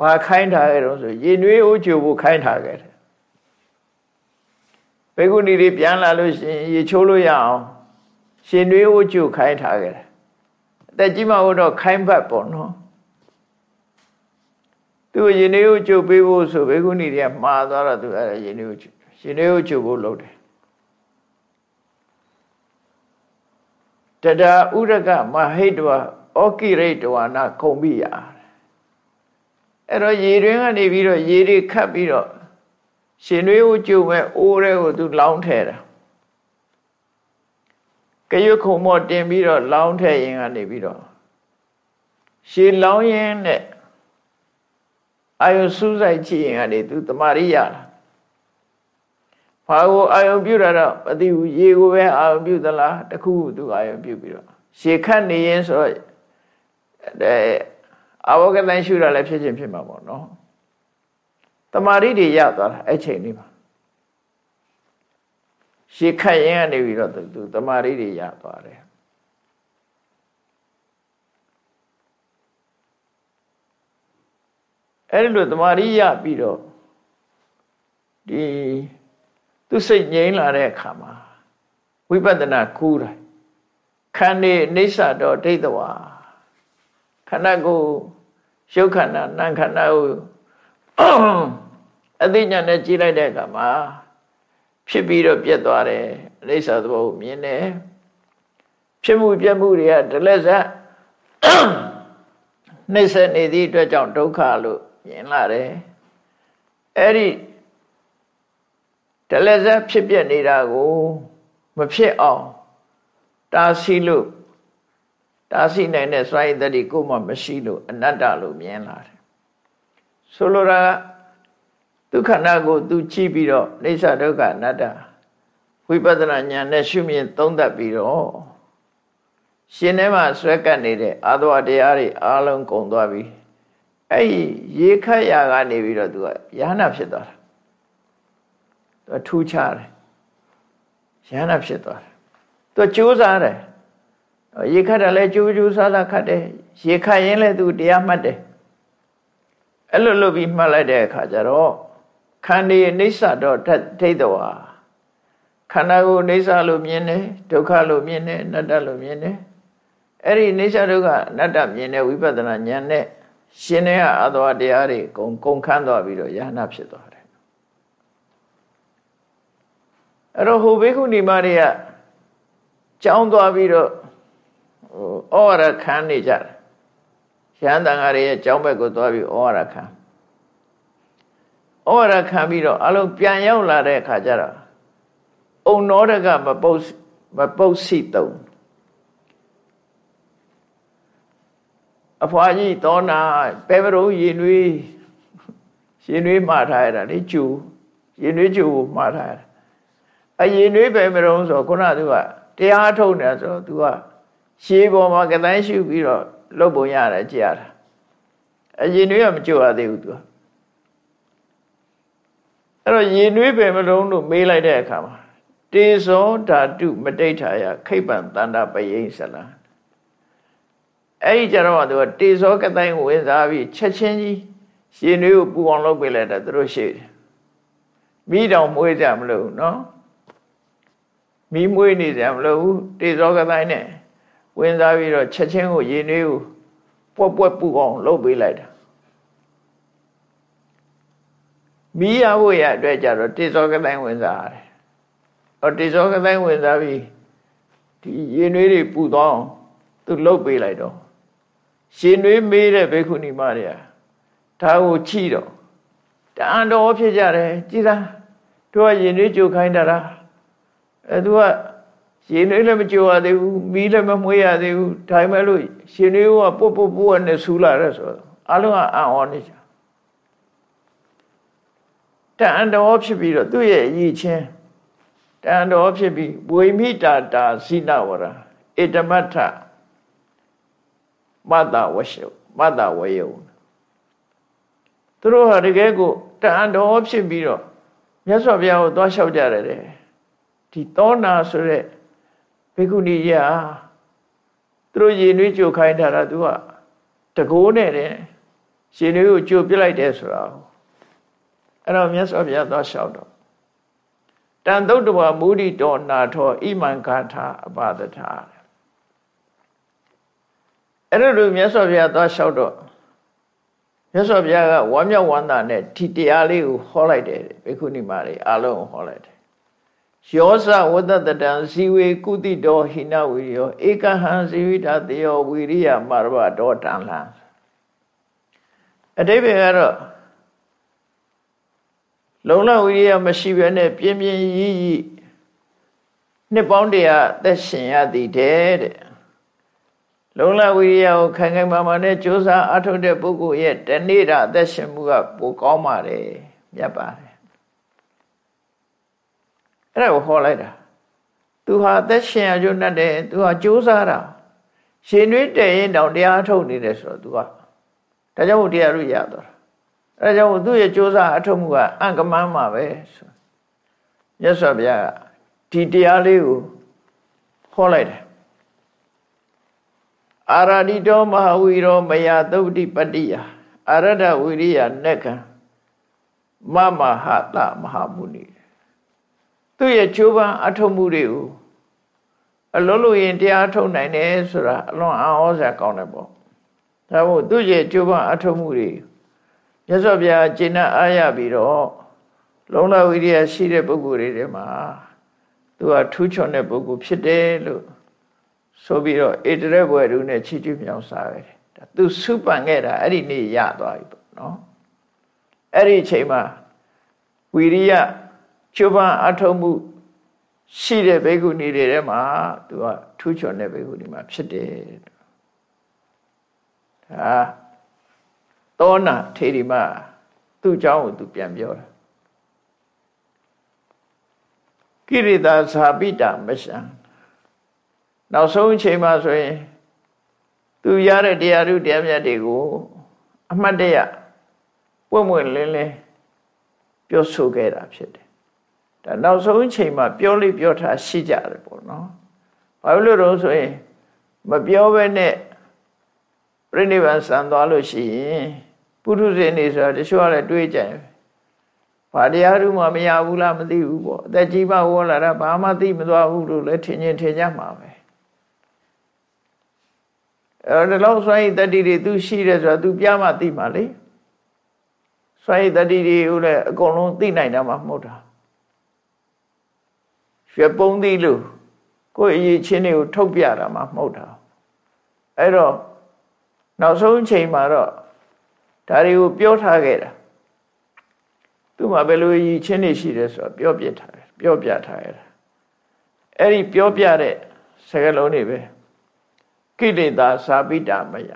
ဘာခိုင်းထားခဲ့တော့ဆိုရေနွေးအိုးချိုဖို့ခိုင်းထားခဲ့တယ်ဘေကုဏီတွေပြန်လာလို့ရှိရင်ရေချိုးလို့ရအောင် ရှင်နွေးအိုးချိုခိုင်းထားခဲ့တယ်အသက်ကြီးမှတော့ခိုင်းဘတ်ပေါ့နော်သူရေနွေးအိုးချိုပေးဖို့ဆိုဘေကုဏီတွေကမှားသွားတော့သူအဲ့ဒါရေနွေးအိုးချိုရေနွေးအိုးချိုဖို့လုပ်တယ်တဒါဥရကမဟိတဝဩကိရိတဝနာခုံပိယအဲ့တော့ရေတွင်းကနေပြီးတော့ရေတွေခတ်ပြီးတော့ရှင်တွေးကိုကျုံမဲ့အိုးတဲ့ကိုသူလောင်းထဲတာ ကရွခုံမော့တင်ပြီးတော့လောင်းထဲရင်ကနေပြီးတော့ရှည်လောင်းရင်နဲ့အာယုစူးစိုက်ကြည့်ရင်ကနေသူတမာရိရတာဘာကိုအာယုပြုတာတော့မသိဘူးရေကိုပဲအာယုပြုသလားတခုခုသူအာယုပြုပြီးတော့ရှည်ခတ်နေရင်ဆိုတော့အဲအဝကတန်ရှုတာလည်းဖြစ်ချင်းဖြစ်မှာပေါ့နော်တမာရိတွေရသွားတာအဲ့ချိန်လေးမှာ ရှေခတ်ရင်ကနေပြီးတော့သူတမာရိတွေရသွားတယ်အဲ့လိုတမာရိရပြီးတော့ဒီသူစိတ်ငြိမ်းလာတဲ့အခါမှာဝိပဿနာကူးတယ်ခန္ဓာအိဋ္ဌတော့ဒိဋ္ဌဝါခန္ဓာကိုရုပ်ခန္ဓာနာမ်ခန္ဓာကိုအသိဉာဏ်နဲ့ကြည့်လိုက်တဲ့အခါမှာ ဖြစ်ပြီးတော့ပြတ်သွားတယ်အိဋ္ဌသဘောကိုမြင်တယ်ဖြစ်မှုပြတ်မှုတွေကဒလက်ဆက်နှိမ့်ဆက်နေသည့်အတွက်ကြောင့်ဒုက္ခလို့မြင်လာတယ်အဲ့ဒီဒလက်ဆက်ဖြစ်ပြနေတာကို မဖြစ်အောင်တားဆီးလို့တားဆီးနိုင်တဲ့စွမ်းရည်တတိကိုမှမရှိလို့အနတ္တလို့မြင်လာတယ်ဆိုလိုတာက ဒုက္ခနာကိုသူကြည့်ပြီးတော့အိဋ္ဌဒုက္ခအနတ္တဝိပဿနာဉာဏ်နဲ့ရှုမြင်သုံးသပ်ပြီးတော့ရှင်ထဲမှာဆွဲကပ်နေတဲ့အာသဝတရားတွေအားလုံးကုန်သွားပြီအဲ့ဒီရေခတ်ရာကနေပြီးတော့သူကယဟနာဖြစ်သွားတာသူထူးခြားတယ်ယဟနာဖြစ်သွားတယ်သူကြိုးစားတယ်ရေခတ်တယ်လဲကြိုးကြိုးစားစားခတ်တယ်ရေခတ်ရင်လည်းသူတရားမှတ်တယ်အဲ့လိုလုပ်ပြီးမှတ်လိုက်တဲ့အခါကျတော့ ခန္ဒီအိဋ္ဌတော့ထိတ်တော်ဟာခန္ဓာကိုအိဋ္ဌလို့မြင်တယ်ဒုက္ခလို့မြင်တယ်အနတ္တလို့မြင်တယ်အဲ့ဒီအိဋ္ဌဒုက္ခအနတ္တမြင်တဲ့ဝိပဿနာဉာဏ်နဲ့ရှင်တဲ့အာသဝတရားတွေကုန်ကုန်ခန်းသွားပြီးတော့ယဟနာဖြစ်သွားတယ်အဲ့တော့ဟိုဘေခုနီမတွေကကြောင်းသွားပြီးတော့ဟိုဩဝရခန်းနေကြတယ်ရဟန်းတန်ဃာတွေရဲ့ကြောင်းဘက်ကိုသွားပြီးဩဝရခန်း ဩဝရခံပြီးတော့အလုံးပြန်ရောက်လာတဲ့အခါကျတော့အုံနောတကမပုတ်မပုတ်စီတုံအဖွာကြီးသောနာပဲပရုံရင်နွေးရင်နွေးမှားထားရတာလေကျူရင်နွေးကျူကိုမှားထားရတာအရင်နွေးပဲမရုံဆိုခုနကသူကတရားထုတ်နေဆိုသူကရှေးပေါ်မှာကတိုင်းရှုပြီးတော့လုတ်ပုံရတယ်ကြည်ရတာအရင်နွေးကမကြွရသေးဘူးသူက အဲ့တော့ရေနွေးပဲမလုံးလို့မေးလိုက်တဲ့အခါမှာတေဇောဓာတုမတိဋ္ဌာယခိပ္ပံတန္တာပယိဆလာအဲ့ဒီကြတော့သူကတေဇောကတိုင်းဝင်စားပြီးချက်ချင်းကြီးရေနွေးကိုပူအောင်လုပ်ပေးလိုက်တာသူတို့ရှိတယ်မိတောင်မွေးကြမလို့နော်မိမွေးနေကြမလို့တေဇောကတိုင်းနဲ့ဝင်စားပြီးတော့ချက်ချင်းကိုရေနွေးကိုပွက်ပွက်ပူအောင်လုပ်ပေးလိုက်တာ မီးရဖို့ရအတွက်ကြတော့တေဇောကတိုင်းဝင်စားရတယ်။ဟောတေဇောကတိုင်းဝင်စားပြီးဒီရေနွေးတွေပူသွားအောင်သူလှုပ်ပေးလိုက်တော့ရှင်နွေးမေးတဲ့ဘေခုနီမတွေကဒါကိုချိတော့တန်တော်ဖြစ်ကြတယ်ကြည်သာတို့ကရင်နွေးကြိုခိုင်းတာလားအဲသူကရင်နွေးလည်းမကြိုရသေးဘူးမီးလည်းမမွေးရသေးဘူးဒါပေမဲ့လို့ရှင်နွေးကပုတ်ပုတ်ပုတ်နဲ့ဆူလာတဲ့ဆိုတော့အလုံးကအံ့ဩနေကြ တန်တော်ဖြစ်ပြီးတော့သူ့ရဲ့အည်ချင်းတန်တော်ဖြစ်ပြီးဝိမိတာတာစိနဝရဧတမထမတဝရှုမတဝယုံသူတို့ဟာတကယ်ကိုတန်တော်ဖြစ်ပြီးတော့မြတ်စွာဘုရားကိုသွားလျှောက်ကြတယ်ဒီသောနာဆိုတဲ့ဘေကုဏီရသူတို့ရည်နွေးကြိုခိုင်းတာကသူကတကိုးနဲ့တဲ့ရှင်နွေးကိုကြိုပြလိုက်တယ်ဆိုတာ အဲ့တော့မြတ်စွာဘုရားသွားလျှောက်တော့တန်သုတ်တဝမူရိတောနာထောဣမံဂါထာအပဒထာအဲ့လိုမြတ်စွာဘုရားသွားလျှောက်တော့မြတ်စွာဘုရားကဝမ်းမြောက်ဝမ်းသာနဲ့ဒီတရားလေးကိုဟောလိုက်တယ်ဘိက္ခုနီမတွေအားလုံးကိုဟောလိုက်တယ်ယောဇဝတ္တတံဇီဝေကုတိတောဟိနဝိယောဧကဟံဇီဝိတာတယောဝိရိယမာရဘတောတံလံအတိပ္ပယ်ကတော့ လုံလဝိရိယမရှိဘဲနဲ့ပြင်းပြင်းရည်ရည်နှစ်ပေါင်းတရာအသက်ရှင်ရသည်တဲ့တဲ့လုံလဝိရိယကိုခိုင်ခိုင်မာမာနဲ့ကြိုးစားအထုတ်တဲ့ပုဂ္ဂိုလ်ရဲ့တနေ့တာအသက်ရှင်မှုကပိုကောင်းပါတယ်မြတ်ပါတယ်အဲ့ဒါကိုဟောလိုက်တာသူဟာအသက်ရှင်ရကြုံတတ်တယ်သူဟာကြိုးစားတာရှင်တွေတည်ရင်တောင်တရားထုတ်နေတယ်ဆိုတော့သူကဒါကြောင့်တရားရုရတော့ အဲဒါကြောင့်သူ့ရဲ့ကြိုးစားအထုတ်မှုကအံကမန်းမှာပဲဆိုမြတ်စွာဘုရားဒီတရားလေးကိုဟောလိုက်တယ်အာရဏိတောမဟာဝီရောမယသုတ်တိပတ္တိယအာရဒဝိရိယနက္ခံမမဟာတမဟာမုနိသူ့ရဲ့ချိုးပန်းအထုံမှုတွေကိုအလုံးလို့ရင်တရားထုတ်နိုင်တယ်ဆိုတာအလွန်အံ့ဩစရာကောင်းတယ်ပေါ့ဒါမို့သူ့ရဲ့ချိုးပန်းအထုံမှုတွေ မြတ်စွာဘုရားကျင့်အားရပြီးတော့လုံလဝိရိယရှိတဲ့ပုဂ္ဂိုလ်တွေထဲမှာသူကထူးချွန်တဲ့ပုဂ္ဂိုလ်ဖြစ်တယ်လို့ဆိုပြီးတော့ဧတရက်ဘွယ်သူနဲ့ချီးကျူးမြောက်စားရတယ်ဒါသူစုပန်ခဲ့တာအဲ့ဒီနေ့ရသွားပြီပေါ့နော်အဲ့ဒီအချိန်မှာဝီရိယချွပန်အထုံးမှုရှိတဲ့ဘေကုဏီတွေထဲမှာသူကထူးချွန်တဲ့ဘေကုဏီမှာဖြစ်တယ်ဒါ သောနာထေရီမသူ့เจ้าကိုသူပြန်ပြောတာကိရိတာဇာပိတာမရှံနောက်ဆုံးအချိန်မှာဆိုရင်သူရတဲ့တရားဓုတရားမြတ်တွေကိုအမှတ်တရပွင့်ပွင့်လင်းလင်းပြောဆိုခဲ့တာဖြစ်တယ်ဒါနောက်ဆုံးအချိန်မှာပြောလိပြောထားရှိကြတယ်ပေါ့နော်ဘာလို့လို့ဆိုရင်မပြောဘဲနဲ့ပြိဋိဘံစံသွားလို့ရှိရင် ပုထုဇဉ်နေဆိုတာတချို့ကလည်းတွေးကြတယ်ဘာတရားဓုမှမရဘူးလားမသိဘူးပေါ့အသက်ကြီးမှဝေါ်လာတာဘာမှသိမသွားဘူးလို့လည်းထင်ချင်းထင်ကြမှာပဲအဲဒီလောက်စွမ်းရည်တတိတွေသူရှိတယ်ဆိုတာသူပြမှသိမှာလေစွမ်းရည်တတိတွေကိုလည်းအကုန်လုံးသိနိုင်တာမှမဟုတ်တာရွှေပုံးသီးလို့ကိုယ်အရေးချင်းတွေကိုထုတ်ပြတာမှမဟုတ်တာအဲ့တော့နောက်ဆုံးအချိန်မှာတော့ ဒါတွေကိုပြောထားခဲ့တာသူ့မှာဘယ်လိုရည်ချင်းနေရှိတယ်ဆိုတာပြောပြထားတယ်ပြောပြထားရတာအဲ့ဒီပြောပြတဲ့စကားလုံးတွေပဲကိလေသာစာပိတာမယ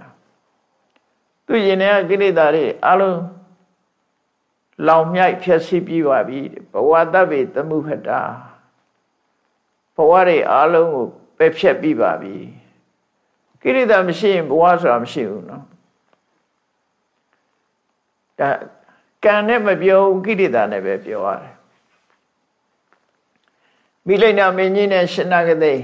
သူ့ရင်ထဲကကိလေသာတွေအလုံးလောင်မြိုက်ဖြည့်ဆည်းပြီးပါပြီဘဝတဗေသမှုဖတာဘဝတွေအလုံးကိုပယ်ဖြတ်ပြီးပါပြီကိလေသာမရှိရင်ဘဝဆိုတာမရှိဘူးနော် ဒါကံနဲ့မပြောကိလေသာနဲ့ပဲပြောရတယ်မိလိန်နာမင်းကြီးနဲ့ရှင်နာကသိ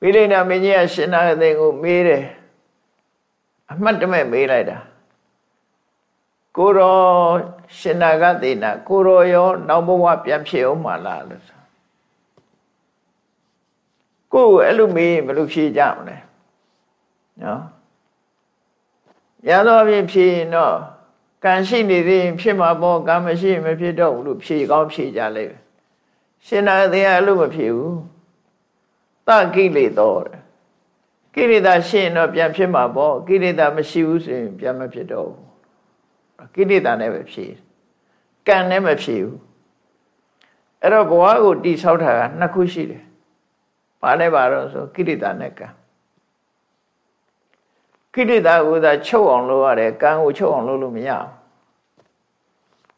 မိလိန်နာမင်းကြီးကရှင်နာကသိကိုမေးတယ်အမှတ်တမဲ့မေးလိုက်တာကိုရောရှင်နာကသိနာကိုရောရောနောက်ဘဝပြန်ဖြစ်အောင်မလားလို့ဆိုကိုယ်အဲ့လိုမေးရင်ဘယ်လိုဖြေကြမလဲနော် ရသောဖြင့်ဖြေရင်တော့ကံရှိနေသေးရင်ဖြစ်မှာပေါ့ကံမရှိရင်မဖြစ်တော့ဘူးလို့ဖြေကောင်းဖြေကြလိမ့်မယ်ရှင်နာသေးအဲ့လိုမဖြေဘူးတကိလေသောကိလေသာရှိရင်တော့ပြန်ဖြစ်မှာပေါ့ကိလေသာမရှိဘူးဆိုရင်ပြန်မဖြစ်တော့ဘူးကိလေသာနဲ့ပဲဖြေကံနဲ့မဖြေဘူးအဲ့တော့ဘဝကိုတိဆောက်တာကနှစ်ခုရှိတယ်ဘာနဲ့ပါတော့ဆိုကိလေသာနဲ့ကံ ကိလေသာကိုသာချုပ်အောင်လုပ်ရတယ်ကံကိုချုပ်အောင်လုပ်လို့မရဘူး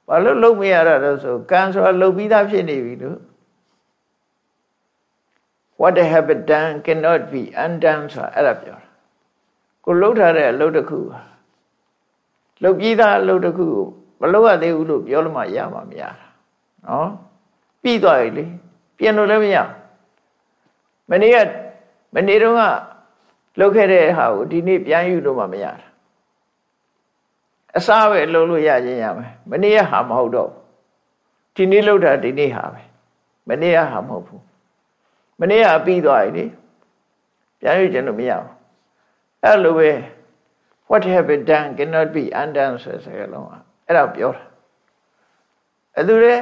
ဘာလို့လုပ်မရတာလဲဆိုကံဆိုတာလုပ်ပြီးသားဖြစ်နေပြီလို့ what they have done cannot be undone ဆိုတာအဲ့ဒါပြောတာကိုလှုပ်ထားတဲ့အလုပ်တစ်ခုလှုပ်ပြီးသားအလုပ်တစ်ခုကိုမလုပ်ရသေးဘူးလို့ပြောလို့မှရမှာမရတာနော်ပြီးသွားပြီလေပြင်လို့လည်းမရမနေ့ကမနေ့တုန်းက လှုပ်ခဲ့တဲ့ဟာကိုဒီနေ့ပြန်ယူလို့မှမရတာအစားပဲလှုပ်လို့ရခြင်းရမယ်မနေ့ကဟာမဟုတ်တော့ဒီနေ့လှုပ်တာဒီနေ့ဟာပဲမနေ့ကဟာမဟုတ်ဘူးမနေ့ကပြီးသွားပြီလေပြန်ယူခြင်းလို့မရဘူးအဲ့လိုပဲ what have been done cannot be undone ဆိုတဲ့စကားလုံးอ่ะအဲ့ဒါပြောတာအဲ့သူလေ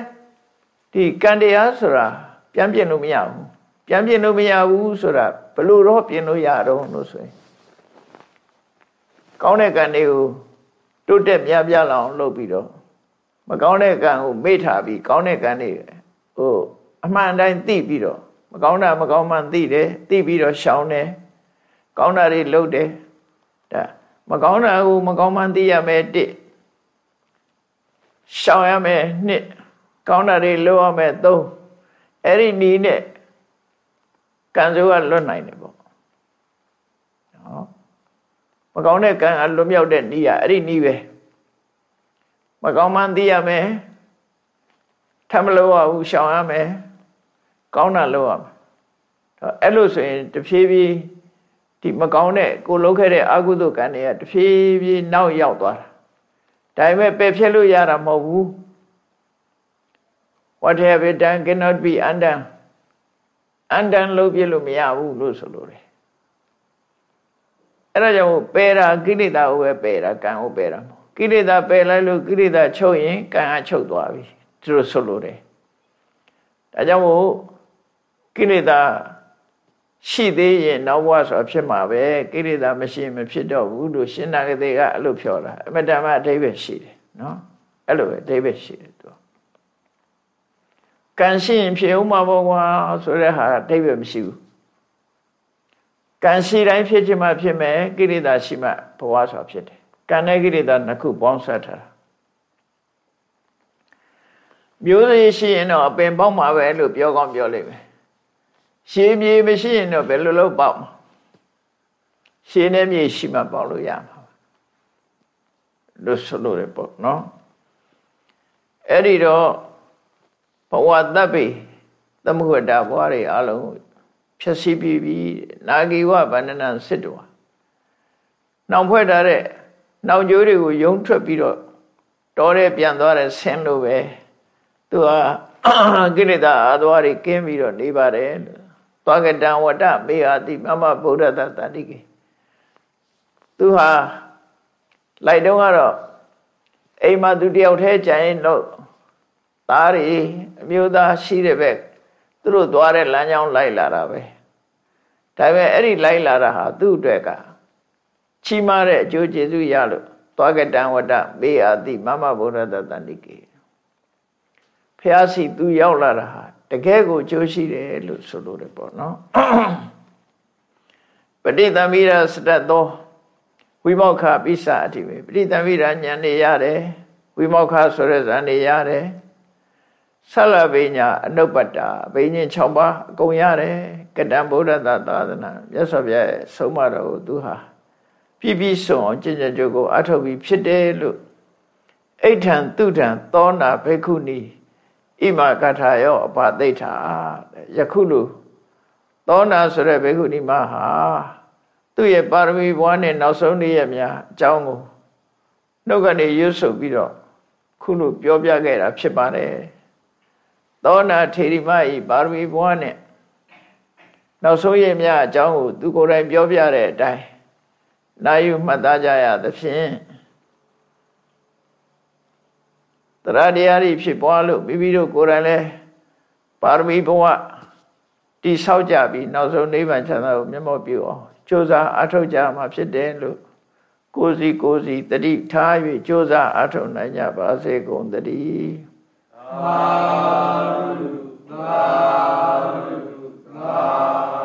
ဒီကံတရားဆိုတာပြန်ပြင်လို့မရဘူးပြန်ပြင်လို့မရဘူးဆိုတာ ဘလို့တော့ပြင်လို့ရတော့လို့ဆိုရင်ကောင်းတဲ့ကံတွေကိုတိုးတက်များပြားလာအောင်လုပ်ပြီးတော့မကောင်းတဲ့ကံကိုမေ့ထားပြီးကောင်းတဲ့ကံတွေဟိုအမှန်တိုင်းသိပြီးတော့မကောင်းတာမကောင်းမှန်သိတယ်သိပြီးတော့ရှောင်တယ်ကောင်းတာတွေလုပ်တယ်ဒါမကောင်းတာကိုမကောင်းမှန်သိရမယ်တစ်ရှောင်ရမယ်နှစ်ကောင်းတာတွေလုပ်ရမယ်သုံးအဲ့ဒီနီးနဲ့ ကံစိုးကလွတ်နိုင်တယ်ပေါ့နော်မကောင်းတဲ့ကံကလွတ်မြောက်တဲ့နီးရအဲ့ဒီနီးပဲမကောင်းမှန်းသိရမယ်ထမလို့ရဘူးရှောင်ရမယ်ကောင်းတာလုပ်ရမယ်အဲ့လိုဆိုရင်တဖြည်းဖြည်းဒီမကောင်းတဲ့ကိုလုပ်ခဲ့တဲ့အကုသိုလ်ကံတွေကတဖြည်းဖြည်းနောက်ရောက်သွားတာဒါပေမဲ့ပယ်ဖြတ်လို့ရတာမဟုတ်ဘူး what have you done cannot be undone undone လုပ်ပြလို့မရဘူးလို့ဆိုလို့တယ်အဲ့ဒါကြောင့်ပယ်တာကိလေသာကိုပဲပယ်တာကံကိုပယ်တာမဟုတ်ကိလေသာပယ်လိုက်လို့ကိလေသာချုပ်ရင်ကံအချုပ်သွားပြီသူတို့ဆိုလို့တယ်ဒါကြောင့်မို့ကိလေသာရှိသေးရင်နောက်ဘဝဆိုဖြစ်မှာပဲကိလေသာမရှိမဖြစ်တော့ဘူးလို့ရှင်နာဂတိကအဲ့လိုပြောတာအမတ္တမအဓိပ္ပာယ်ရှိတယ်နော်အဲ့လိုပဲအဓိပ္ပာယ်ရှိတယ်သူ ကံရှိရင်ဖြစ်ဦးမှာပေါ့ကွာဆိုတဲ့ဟာအဓိပ္ပာယ်မရှိဘူးကံရှိတိုင်းဖြစ်ခြင်းမှဖြစ်မယ်ကိလေသာရှိမှဘဝဆိုဖြစ်တယ်ကံနဲ့ကိလေသာနှစ်ခုပေါင်းဆက်ထားတာမျိုးစေ့ရှိရင်တော့အပင်ပေါက်မှာပဲလို့ပြောကောင်းပြောလိမ့်မယ်ရှည်မြေမရှိရင်တော့ဘယ်လိုလုပ်ပေါက်မှာရှည်နဲ့မြေရှိမှပေါက်လို့ရမှာလို့ဆိုလို့ရပေါ့နော်အဲ့ဒီတော့ ဘဝတပ်ပိသမုဟတာဘဝတွေအလုံးဖြည့်ဆည်းပြီးပြီနာဂီဝဗန္ဒနာစစ်တော်နောက်ဖွဲ့ထားတဲ့နောက်ကျိုးတွေကိုယုံထွက်ပြီးတော့တော်တဲ့ပြန်သွားတဲ့ဆင်းလို့ပဲသူကကိလေသာအသွားတွေကင်းပြီးတော့နေပါတယ်သွားကတံဝတ္တမေဟာတိမမဗုဒ္ဓတတတိကေသူဟာလိုက်တော့ကတော့အိမ်မှာသူတယောက်တည်းကြရင်တော့ သားတွေအမျိုးသားရှိတဲ့ဘက်သူတို့သွားတဲ့လမ်းကြောင်းလိုက်လာတာပဲဒါပေမဲ့အဲ့ဒီလိုက်လာတာဟာသူ့အတွက်ကချီးမားတဲ့အကျိုးကျေးဇူးရလို့သွားကတံဝတ္တမေအာတိမမဗုဒ္ဓတတန္တိကေဖះစီသူရောက်လာတာဟာတကယ်ကိုကျိုးရှိတယ်လို့ဆိုလို့တယ်ပေါ့နော်ပဋိသမိရစတတ်သောဝိမောက္ခပိစ္ဆာအတိပဲပဋိသမိရဉာဏ်နေရတယ်ဝိမောက္ခဆိုတဲ့ဇာနေရတယ် ဆလဗိညာအနုပ္ပတ္တာဘိညာဉ်6ပါးအကုန်ရတယ်ကတံဗုဒ္ဓသာသာသနာမြတ်စွာဘုရားရဲ့ဆုံးမတော်ကိုသူဟာပြည့်ပြည့်စုံအောင်ကျင့်ကြံကြိုးကိုအထောက်ပြီးဖြစ်တယ်လို့အိဋ္ဌံသူထံသောနာဘိက္ခုနီဣမကထာယောအပသိဋ္ဌာယခုလိုသောနာဆိုတဲ့ဘိက္ခုနီမဟာသူ့ရဲ့ပါရမီဘဝနဲ့နောက်ဆုံးနေ့ရက်များအကြောင်းကိုနှုတ်ကနေရွတ်ဆိုပြီးတော့ခုလိုပြောပြခဲ့တာဖြစ်ပါတယ် သောနာထေရီမဤပါရမီဘဝနဲ့နောက်ဆုံးရမြအကြောင်းကိုသူကိုယ်တိုင်ပြောပြတဲ့အတိုင်းနာယူမှတ်သားကြရသဖြင့်တရားတရားတွေဖြစ်ပွားလို့မိမိတို့ကိုယ်တိုင်လဲပါရမီဘဝတိဆောက်ကြပြီးနောက်ဆုံးနိဗ္ဗာန်ချမ်းသာကိုမျက်မှောက်ပြုအောင်ကြိုးစားအထောက်ကြမှာဖြစ်တယ်လို့ကိုယ်စီကိုယ်စီတတိထား၍ကြိုးစားအထောက်နိုင်ကြပါစေကုန်တည်း Baruch, Baruch, Baruch.